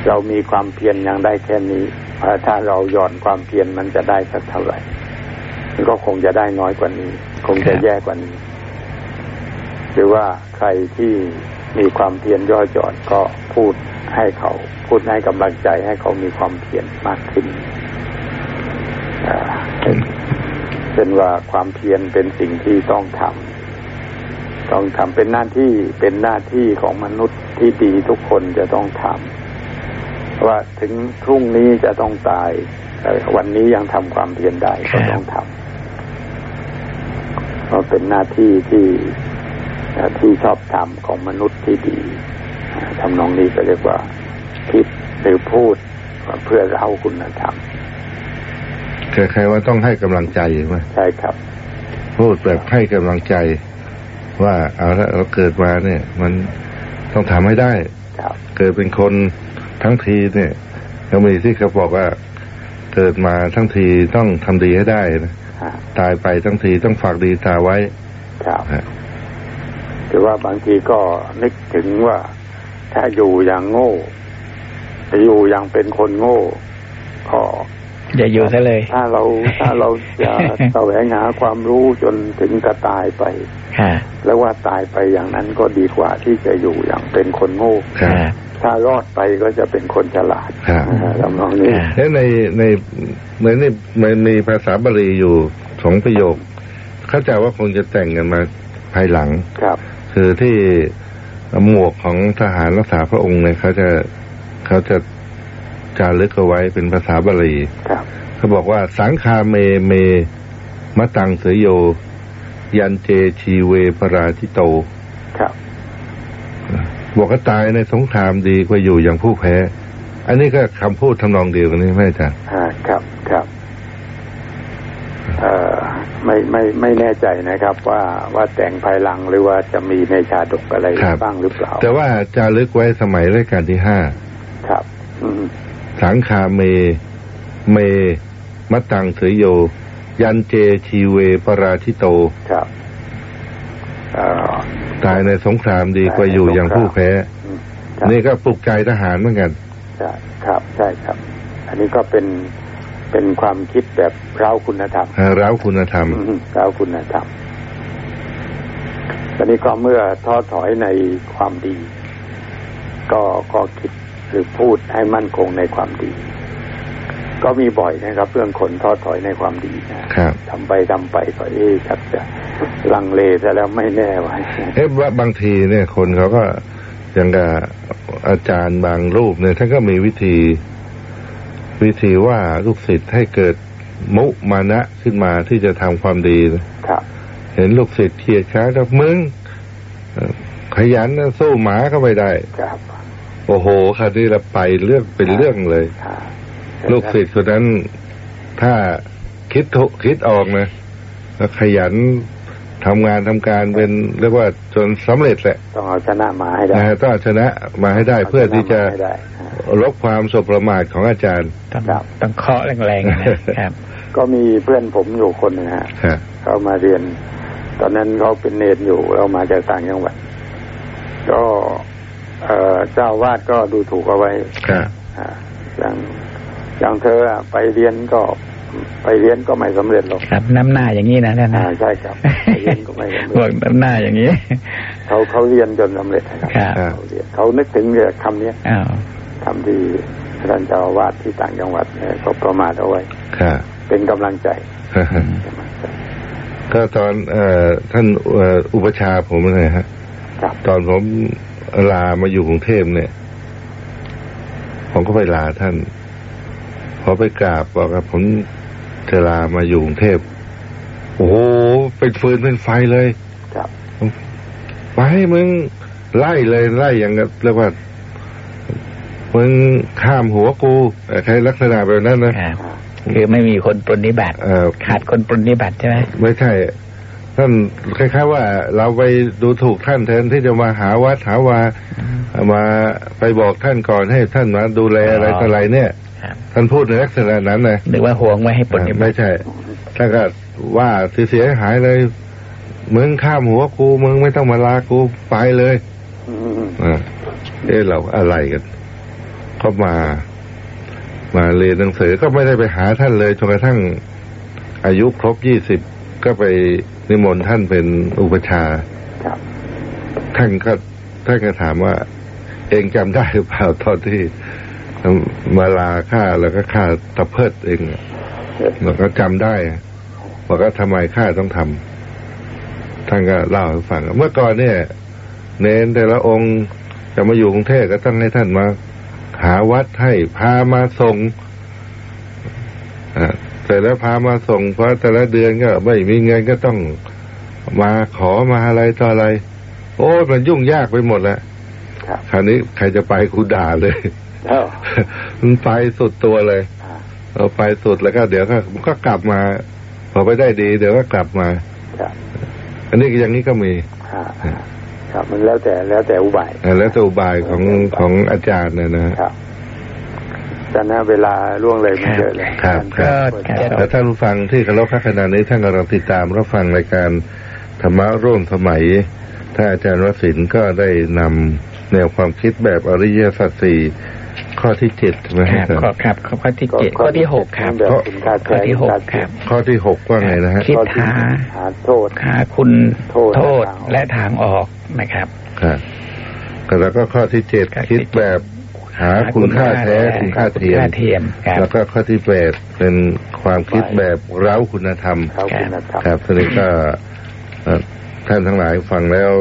เรามีความเพียรอย่างได้แค่นี้ถ้าเราหย่อนความเพียรมันจะได้สักเท่าไหร่ก็คงจะได้น้อยกว่านี้ คงจะแย่กว่านี้ หรือว่าใครที่มีความเพียรย่อหย่อนก็พูดให้เขา พูดให้กำลังใจให้เขามีความเพียรมากขึ้น เป็นว่าความเพียรเป็นสิ่งที่ต้องทำต้องทำเป็นหน้าที่เป็นหน้าที่ของมนุษย์ที่ดีทุกคนจะต้องทำว่าถึงพรุ่งนี้จะต้องตายวันนี้ยังทำความเพียรได้ก็ต้องทำเพราะเป็นหน้าที่ที่ที่ชอบทำของมนุษย์ที่ดีทำนองนี้ก็เรียกว่าคิดหรือพูดเพื่อเราคุณธรรม ใครๆว่าต้องให้กำลังใจใช่ไหมใช่ครับ พูดแบบให้กำลังใจ ว่าเอาละเราเกิดมาเนี่ย มันต้องทำให้ได้เกิดเป็นคนทั้งทีเนี่ยเขามีที่เขาบอกว่าเกิดมาทั้งทีต้องทำดีให้ได้นะตายไปทั้งทีต้องฝากดีตาไว้ครับแต่ว่าบางทีก็นึกถึงว่า ถ้าอยู่อย่างโง่จะอยู่อย่างเป็นคนโง่ ก็ อย่าอยู่ซะเลย ถ้าเราถ้าเราจะแสวงหาความรู้จนถึงกระตายไปแล้วว่าตายไปอย่างนั้นก็ดีกว่าที่จะอยู่อย่างเป็นคนโง่ถ้ารอดไปก็จะเป็นคนฉลาดลำนองนี้แล้วในในเหมือนนี่มันมีภาษาบาลีอยู่สองประโยค เข้าใจว่าคงจะแต่งกันมาภายหลังครับ คือที่หมวกของทหารรักษาพระองค์เนี่ยเขาจะเขาจะ จารึกเอาไว้เป็นภาษาบาลีเขาบอกว่าสังคาเมเมมะตังเสยโย ยันเจชีเวปราชิโตครับบอกว่าตายในสงครามดีกว่าอยู่อย่างผู้แพ้ อันนี้ก็คำพูดทำนองเดียวกันนี่ไม่ใช่ครับครับเอ่อไม่ไม่ไม่แน่ใจนะครับ ว่าว่าแต่งภายหลังหรือว่าจะมีในชาดกอะไรบ้างหรือเปล่า แต่ว่าจารึกไว้สมัยรัชกาลที่ห้าครับอื สังคาเม เมมะตังเสยโย ยันเจชีเวปราชิโตครับตายในสงครามดีกว่าอยู่อย่างผู้แพ้ นี่ก็ปลุกใจทหารเหมือนกันใช่ครับใช่ครับ อันนี้ก็เป็นเป็นความคิดแบบเร้าคุณธรรมเร้าคุณธรรมเร้าคุณธรรมตอนนี้ก็เมื่อท้อถอยในความดี ก็ก็คิด หรือพูดให้มั่นคงในความดี ก็มีบ่อยนะครับ เรื่องคนท้อถอยในความดีนะครับทำไปทำไปก็เอ๊ะชักจะลังเลซะแล้วไม่แน่ไว้เอ๊ะว่าบางทีเนี่ยคนเขาก็อย่างกับอาจารย์บางรูปเนี่ยท่านก็มีวิธี วิธีว่าลูกศิษย์ให้เกิดมุมานะขึ้นมาที่จะทำความดีครับ เห็นลูกศิษย์เทียช้ากับมึงขยันสู้หมาก็ไม่ได้ ครับ โอ้โหคราวนี้เราไปเรื่องเป็นเรื่องเลย ลูกศิษย์คนนั้น ถ้าคิดคิดออกนะแล้วขยันทำงานทำการเป็นเรียกว่าจนสำเร็จแหละต้องเอาชนะมาให้ได้ต้องเอาชนะมาให้ได้เพื่อที่จะลบความสบประมาทของอาจารย์ต้องต้องเคาะแรงๆนะครับ ก็มีเพื่อนผมอยู่คนหนึงฮะครับเขามาเรียน ตอนนั้นเขาเป็นเนรอยู่เรามาจากต่างจังหวัดก็ เอ่อเจ้าวาดก็ดูถูกเอาไว้ครับอ่าอย่างอย่างเธออะไปเรียนก็ไปเรียนก็ไม่สำเร็จหรอกครับ น้ำหน้าอย่างนี้นะท่านอ่านะใช่ครับไปเรียนก็ไม่สำบเร็อกจน้ำหน้าอย่างนี้ เขาเขาเรียนจนสำเร็จนะครับครับเขาเรียนเขานึกถึงเนี่ยคำเนี้ยอ้าวคำที่ท่านเจ้าอาวาดที่ต่างจังหวัดเนี่ยก็ประมาทเอาไว้ครับเป็นกำลังใจก็ตอนเอ่อท่านเอ่ออุปชฌาย์ผมเลยฮะครับตอนผม ลามาอยู่กรุงเทพเนี่ย ผมก็ไปลาท่านพอไปกราบบอกว่าผมจะลามาอยู่กรุงเทพโอ้โหเป็นฟืนเป็นไฟเลยครับไปมึงไล่เลยไล่อย่างกับเรียกว่ามึงข้ามหัวกูเอ่อใครลักษณะแบบนั้นนะครับคือไม่มีคนปรนนิบัติเอ่อขาดคนปรนนิบัติใช่ไหมไม่ใช่ ท่านคล้ายๆว่าเราไปดูถูกท่านแทนที่จะมาหาวัดหาวามาไปบอกท่านก่อนให้ท่านมาดูแลอะไรต่ออะไรเนี่ยครับท่านพูดในลักษณะนั้นนะหรือว่าห่วงไว้ให้ปรนนิบัไม่ติใช่ท่านก็ว่าเสียหายเลยมึงข้ามหัวกูมึงไม่ต้องมาลากูไปเลยอืมอ่าเอ๊ะเราอะไรกันก็มา มาเรียนหนังสือก็ไม่ได้ไปหาท่านเลยจนกระทั่งอายุครบยี่สิบ ก็ไปนิมนต์ท่านเป็นอุปชฌาย์ครับท่านก็ท่านก็ถามว่า เองจำได้หรือเปล่าตอนที่มาลาข้าแล้วก็ข้าตะเพิดเองอะมันก็จำได้บอกว่าทำไมข้าต้องทำท่านก็เล่าให้ฟังเมื่อก่อนเนี่ย เน้นแต่ละองค์จะมาอยู่กรุงเทพก็ต้องให้ท่านมาหาวัดให้พามาส่ง อ่าแต่แล้วพามาส่งเพราะแต่ละเดือนก็ไม่มีเงินก็ต้องมาขอมาอะไรต่ออะไร โอ้ยมันยุ่งยากไปหมดแล้วครับคราวนี้ใครจะไปกูด่าเลยแล้วมันไปสุดตัวเลยอ่าเราไปสุดแล้วก็เดี๋ยวก็ก็กลับมาพอไปได้ดี เดี๋ยวก็กลับมาครับอันนี้อย่างนี้ก็มีอ่าครับมันแล้วแต่แล้วแต่อุบายอ่าแล้วแต่อุบายของของอาจารย์เนี่ยนะครับ แต่นะเวลาล่วงเลยมันเยอะเลยครับครับก็จะแล้วท่านผู้ฟังที่เคารพขณะนี้ท่านกำลังติดตามรับฟังรายการธรรมะร่วมสมัยท่านอาจารย์วสินต์ก็ได้นำแนวความคิดแบบอริยสัจสี่ข้อที่เจ็ดใช่ไหมครับข้อครับข้อข้อที่เจ็ดข้อที่หกครับแบบคุณค่าข้อแท้ที่หกณาครับข้อที่หกว่าไงนะฮะคิดหาหาโทษหาคุณโทษโทษและและทาทางงออออกกนะครับครับแล้วก็ข้อที่เจ็ดข้อที่คิดแบบ หาคุณค่าแท้คุณค่าเทียมคุณค่าเทียมครับแล้วก็ข้อที่แปดเป็นความคิดแบบเร้าคุณธรรมเขาคุณธรรมครับทีนี้ก็เอ่อท่านทั้งหลายฟังแล้ว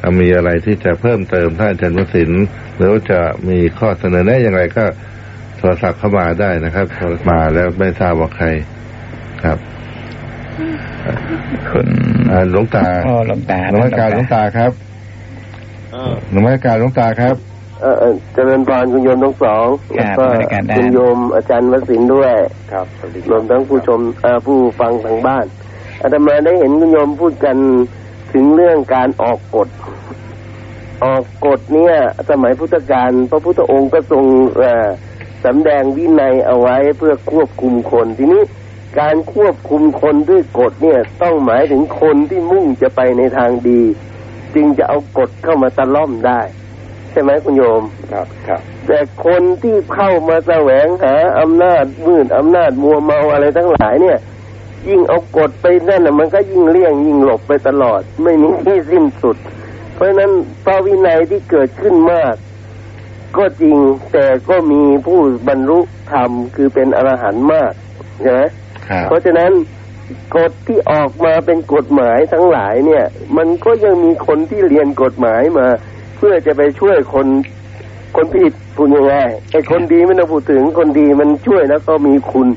เอ่อมีอะไรที่จะเพิ่มเติมท่านอาจารย์วสินทร์หรือว่าจะมีข้อเสนอแนะอย่างไรก็โทรศัพท์เข้ามาได้นะครับโทรมาแล้วไม่ทราบว่าใครครับคุณอ่าหลวงตาพ่อหลวงตาหลวงการหลวงตาครับหลวงการหลวงตาครับ เออเออเจริญพรคุณโยมทั้งสองคแล้วรับก็บริการได้คุณโยมอาจารย์วสินทร์ด้วยครับสวัสดีรวมทั้งผู้ชมเอ่อผู้ฟังทางบ้านอาตมาได้เห็นคุณโยมพูดกันถึงเรื่องการออกกฎ ออกกฎเนี่ย สมัยพุทธกาลพระพุทธองค์ก็ทรงเอ่อสำแดงวินัยเอาไว้เพื่อควบคุมคนทีนี้การควบคุมคนด้วยกฎเนี่ย ต้องหมายถึงคนที่มุ่งจะไปในทางดี จึงจะเอากฎเข้ามาตะล่อมได้ ใช่ไหมคุณโยม ครับครับ แต่คนที่เข้ามาแสวงหาอำนาจมืดอำนาจมัวเมาอะไรทั้งหลายเนี่ย ยิ่งเอากฎไปนั่นน่ะมันก็ยิ่งเลี่ยงยิ่งหลบไปตลอด ไม่มีที่สิ้นสุด เพราะฉะนั้นพระวินัยที่เกิดขึ้นมาก ก็จริงแต่ก็มีผู้บรรลุธรรมคือเป็นอรหันต์มากใช่ไหมครับเพราะฉะนั้นกฎที่ออกมาเป็นกฎหมายทั้งหลายเนี่ย มันก็ยังมีคนที่เรียนกฎหมายมา เพื่อจะไปช่วยคนคนผิดพูดยังไงไอ้คนดีไม่ต้องพูดถึงคนดีมันช่วยแล้วก็มีคุณ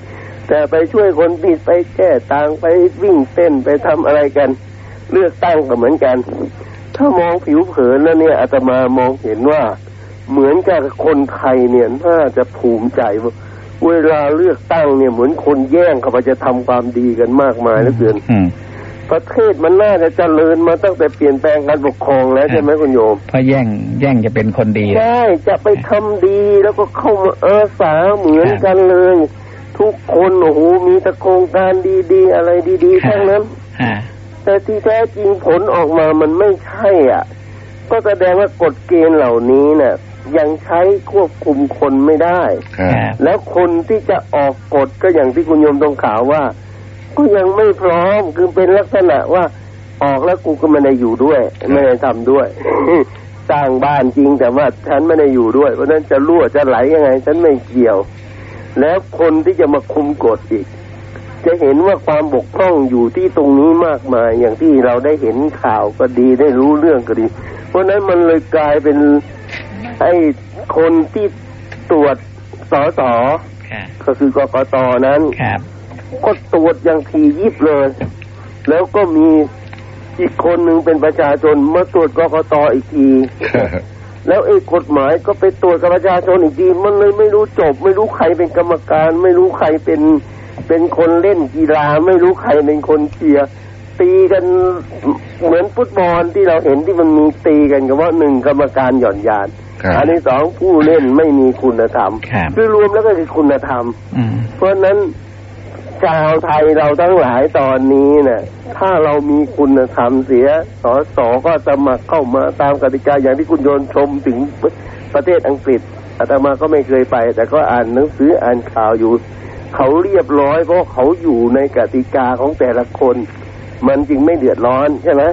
แต่ไปช่วยคนผิดไปแก้ต่างไปวิ่งเต้นไปทำอะไรกัน เลือกตั้งก็เหมือนกัน ถ้ามองผิวเผินแล้วเนี่ยอาตมามองเห็นว่าเหมือนกับคนไทยเนี่ยน่าจะภูมิใจเวลาเลือกตั้งเนี่ยเหมือนคนแย่งเขาไปจะทำความดีกันมากมายเหลือเกิน ประเทศมันน่าจะเจริญมาตั้งแต่เปลี่ยนแปลงการปกครองแล้วใช่ไหมคุณโยมเพราะแย่งแย่งจะเป็นคนดีใช่จะไปทำดีแล้วก็เข้ามาอาสาเหมือนกันเลย ทุกคนโอ้โหมีแตะโครงการดีๆ อะไรดีๆทั้งนั้นอ่าแต่ที่แท้จริงผลออกมามันไม่ใช่อะ ก็แสดงว่ากฎเกณฑ์เหล่านี้เนี่ยยังใช้ควบคุมคนไม่ได้ครับครับแล้วคนที่จะออกกฎก็อย่างที่คุณโยมตรงข่าวว่า ก็ยังไม่พร้อมคือเป็นลักษณะว่าออกแล้วกูก็ไม่ได้อยู่ด้วย ไม่ได้ทำด้วยสร้างบ้านจริงแต่ว่าฉันไม่ได้อยู่ด้วย เพราะฉะนั้นจะรั่วจะไหลยังไง ฉันไม่เกี่ยว แล้วคนที่จะมาคุมกฎอีก จะเห็นว่าความบกพร่องอยู่ที่ตรงนี้มากมาย อย่างที่เราได้เห็นข่าวก็ดีได้รู้เรื่องก็ดี เพราะฉะนั้นมันเลยกลายเป็นไอ้คนที่ตรวจสอสอครับก็คือกกตนั้นครับ ก็ตรวจอย่างทียิบเลย แล้วก็มีอีกคนหนึ่งเป็นประชาชนมาตรวจกกตอีกที แล้วไอ้กฎหมายก็ไปตรวจกับประชาชนอีกทีมันเลยไม่รู้จบ ไม่รู้ใครเป็นกรรมการ ไม่รู้ใครเป็นเป็นคนเล่นกีฬา ไม่รู้ใครเป็นคนเชียร์ตีกันเหมือนฟุตบอลที่เราเห็นที่มันมีตีกันกับว่าหนึ่งกรรมการหย่อนยานครับอันที่สองผู้เล่นไม่มีคุณธรรมครับคือรวมแล้วก็คือคุณธรรมอืมเพราะฉะนั้น ชาวไทยเราทั้งหลายตอนนี้เนี่ยถ้าเรามีคุณธรรมเสียสอสอก็สมัครเข้ามาตามกติกาอย่างที่คุณโยนชมถึงประเทศอังกฤษอาตมาก็ไม่เคยไป แต่ก็อ่านหนังสืออ่านข่าวอยู่ เขาเรียบร้อยเพราะเขาอยู่ในกติกาของแต่ละคน มันจึงไม่เดือดร้อนใช่ไหม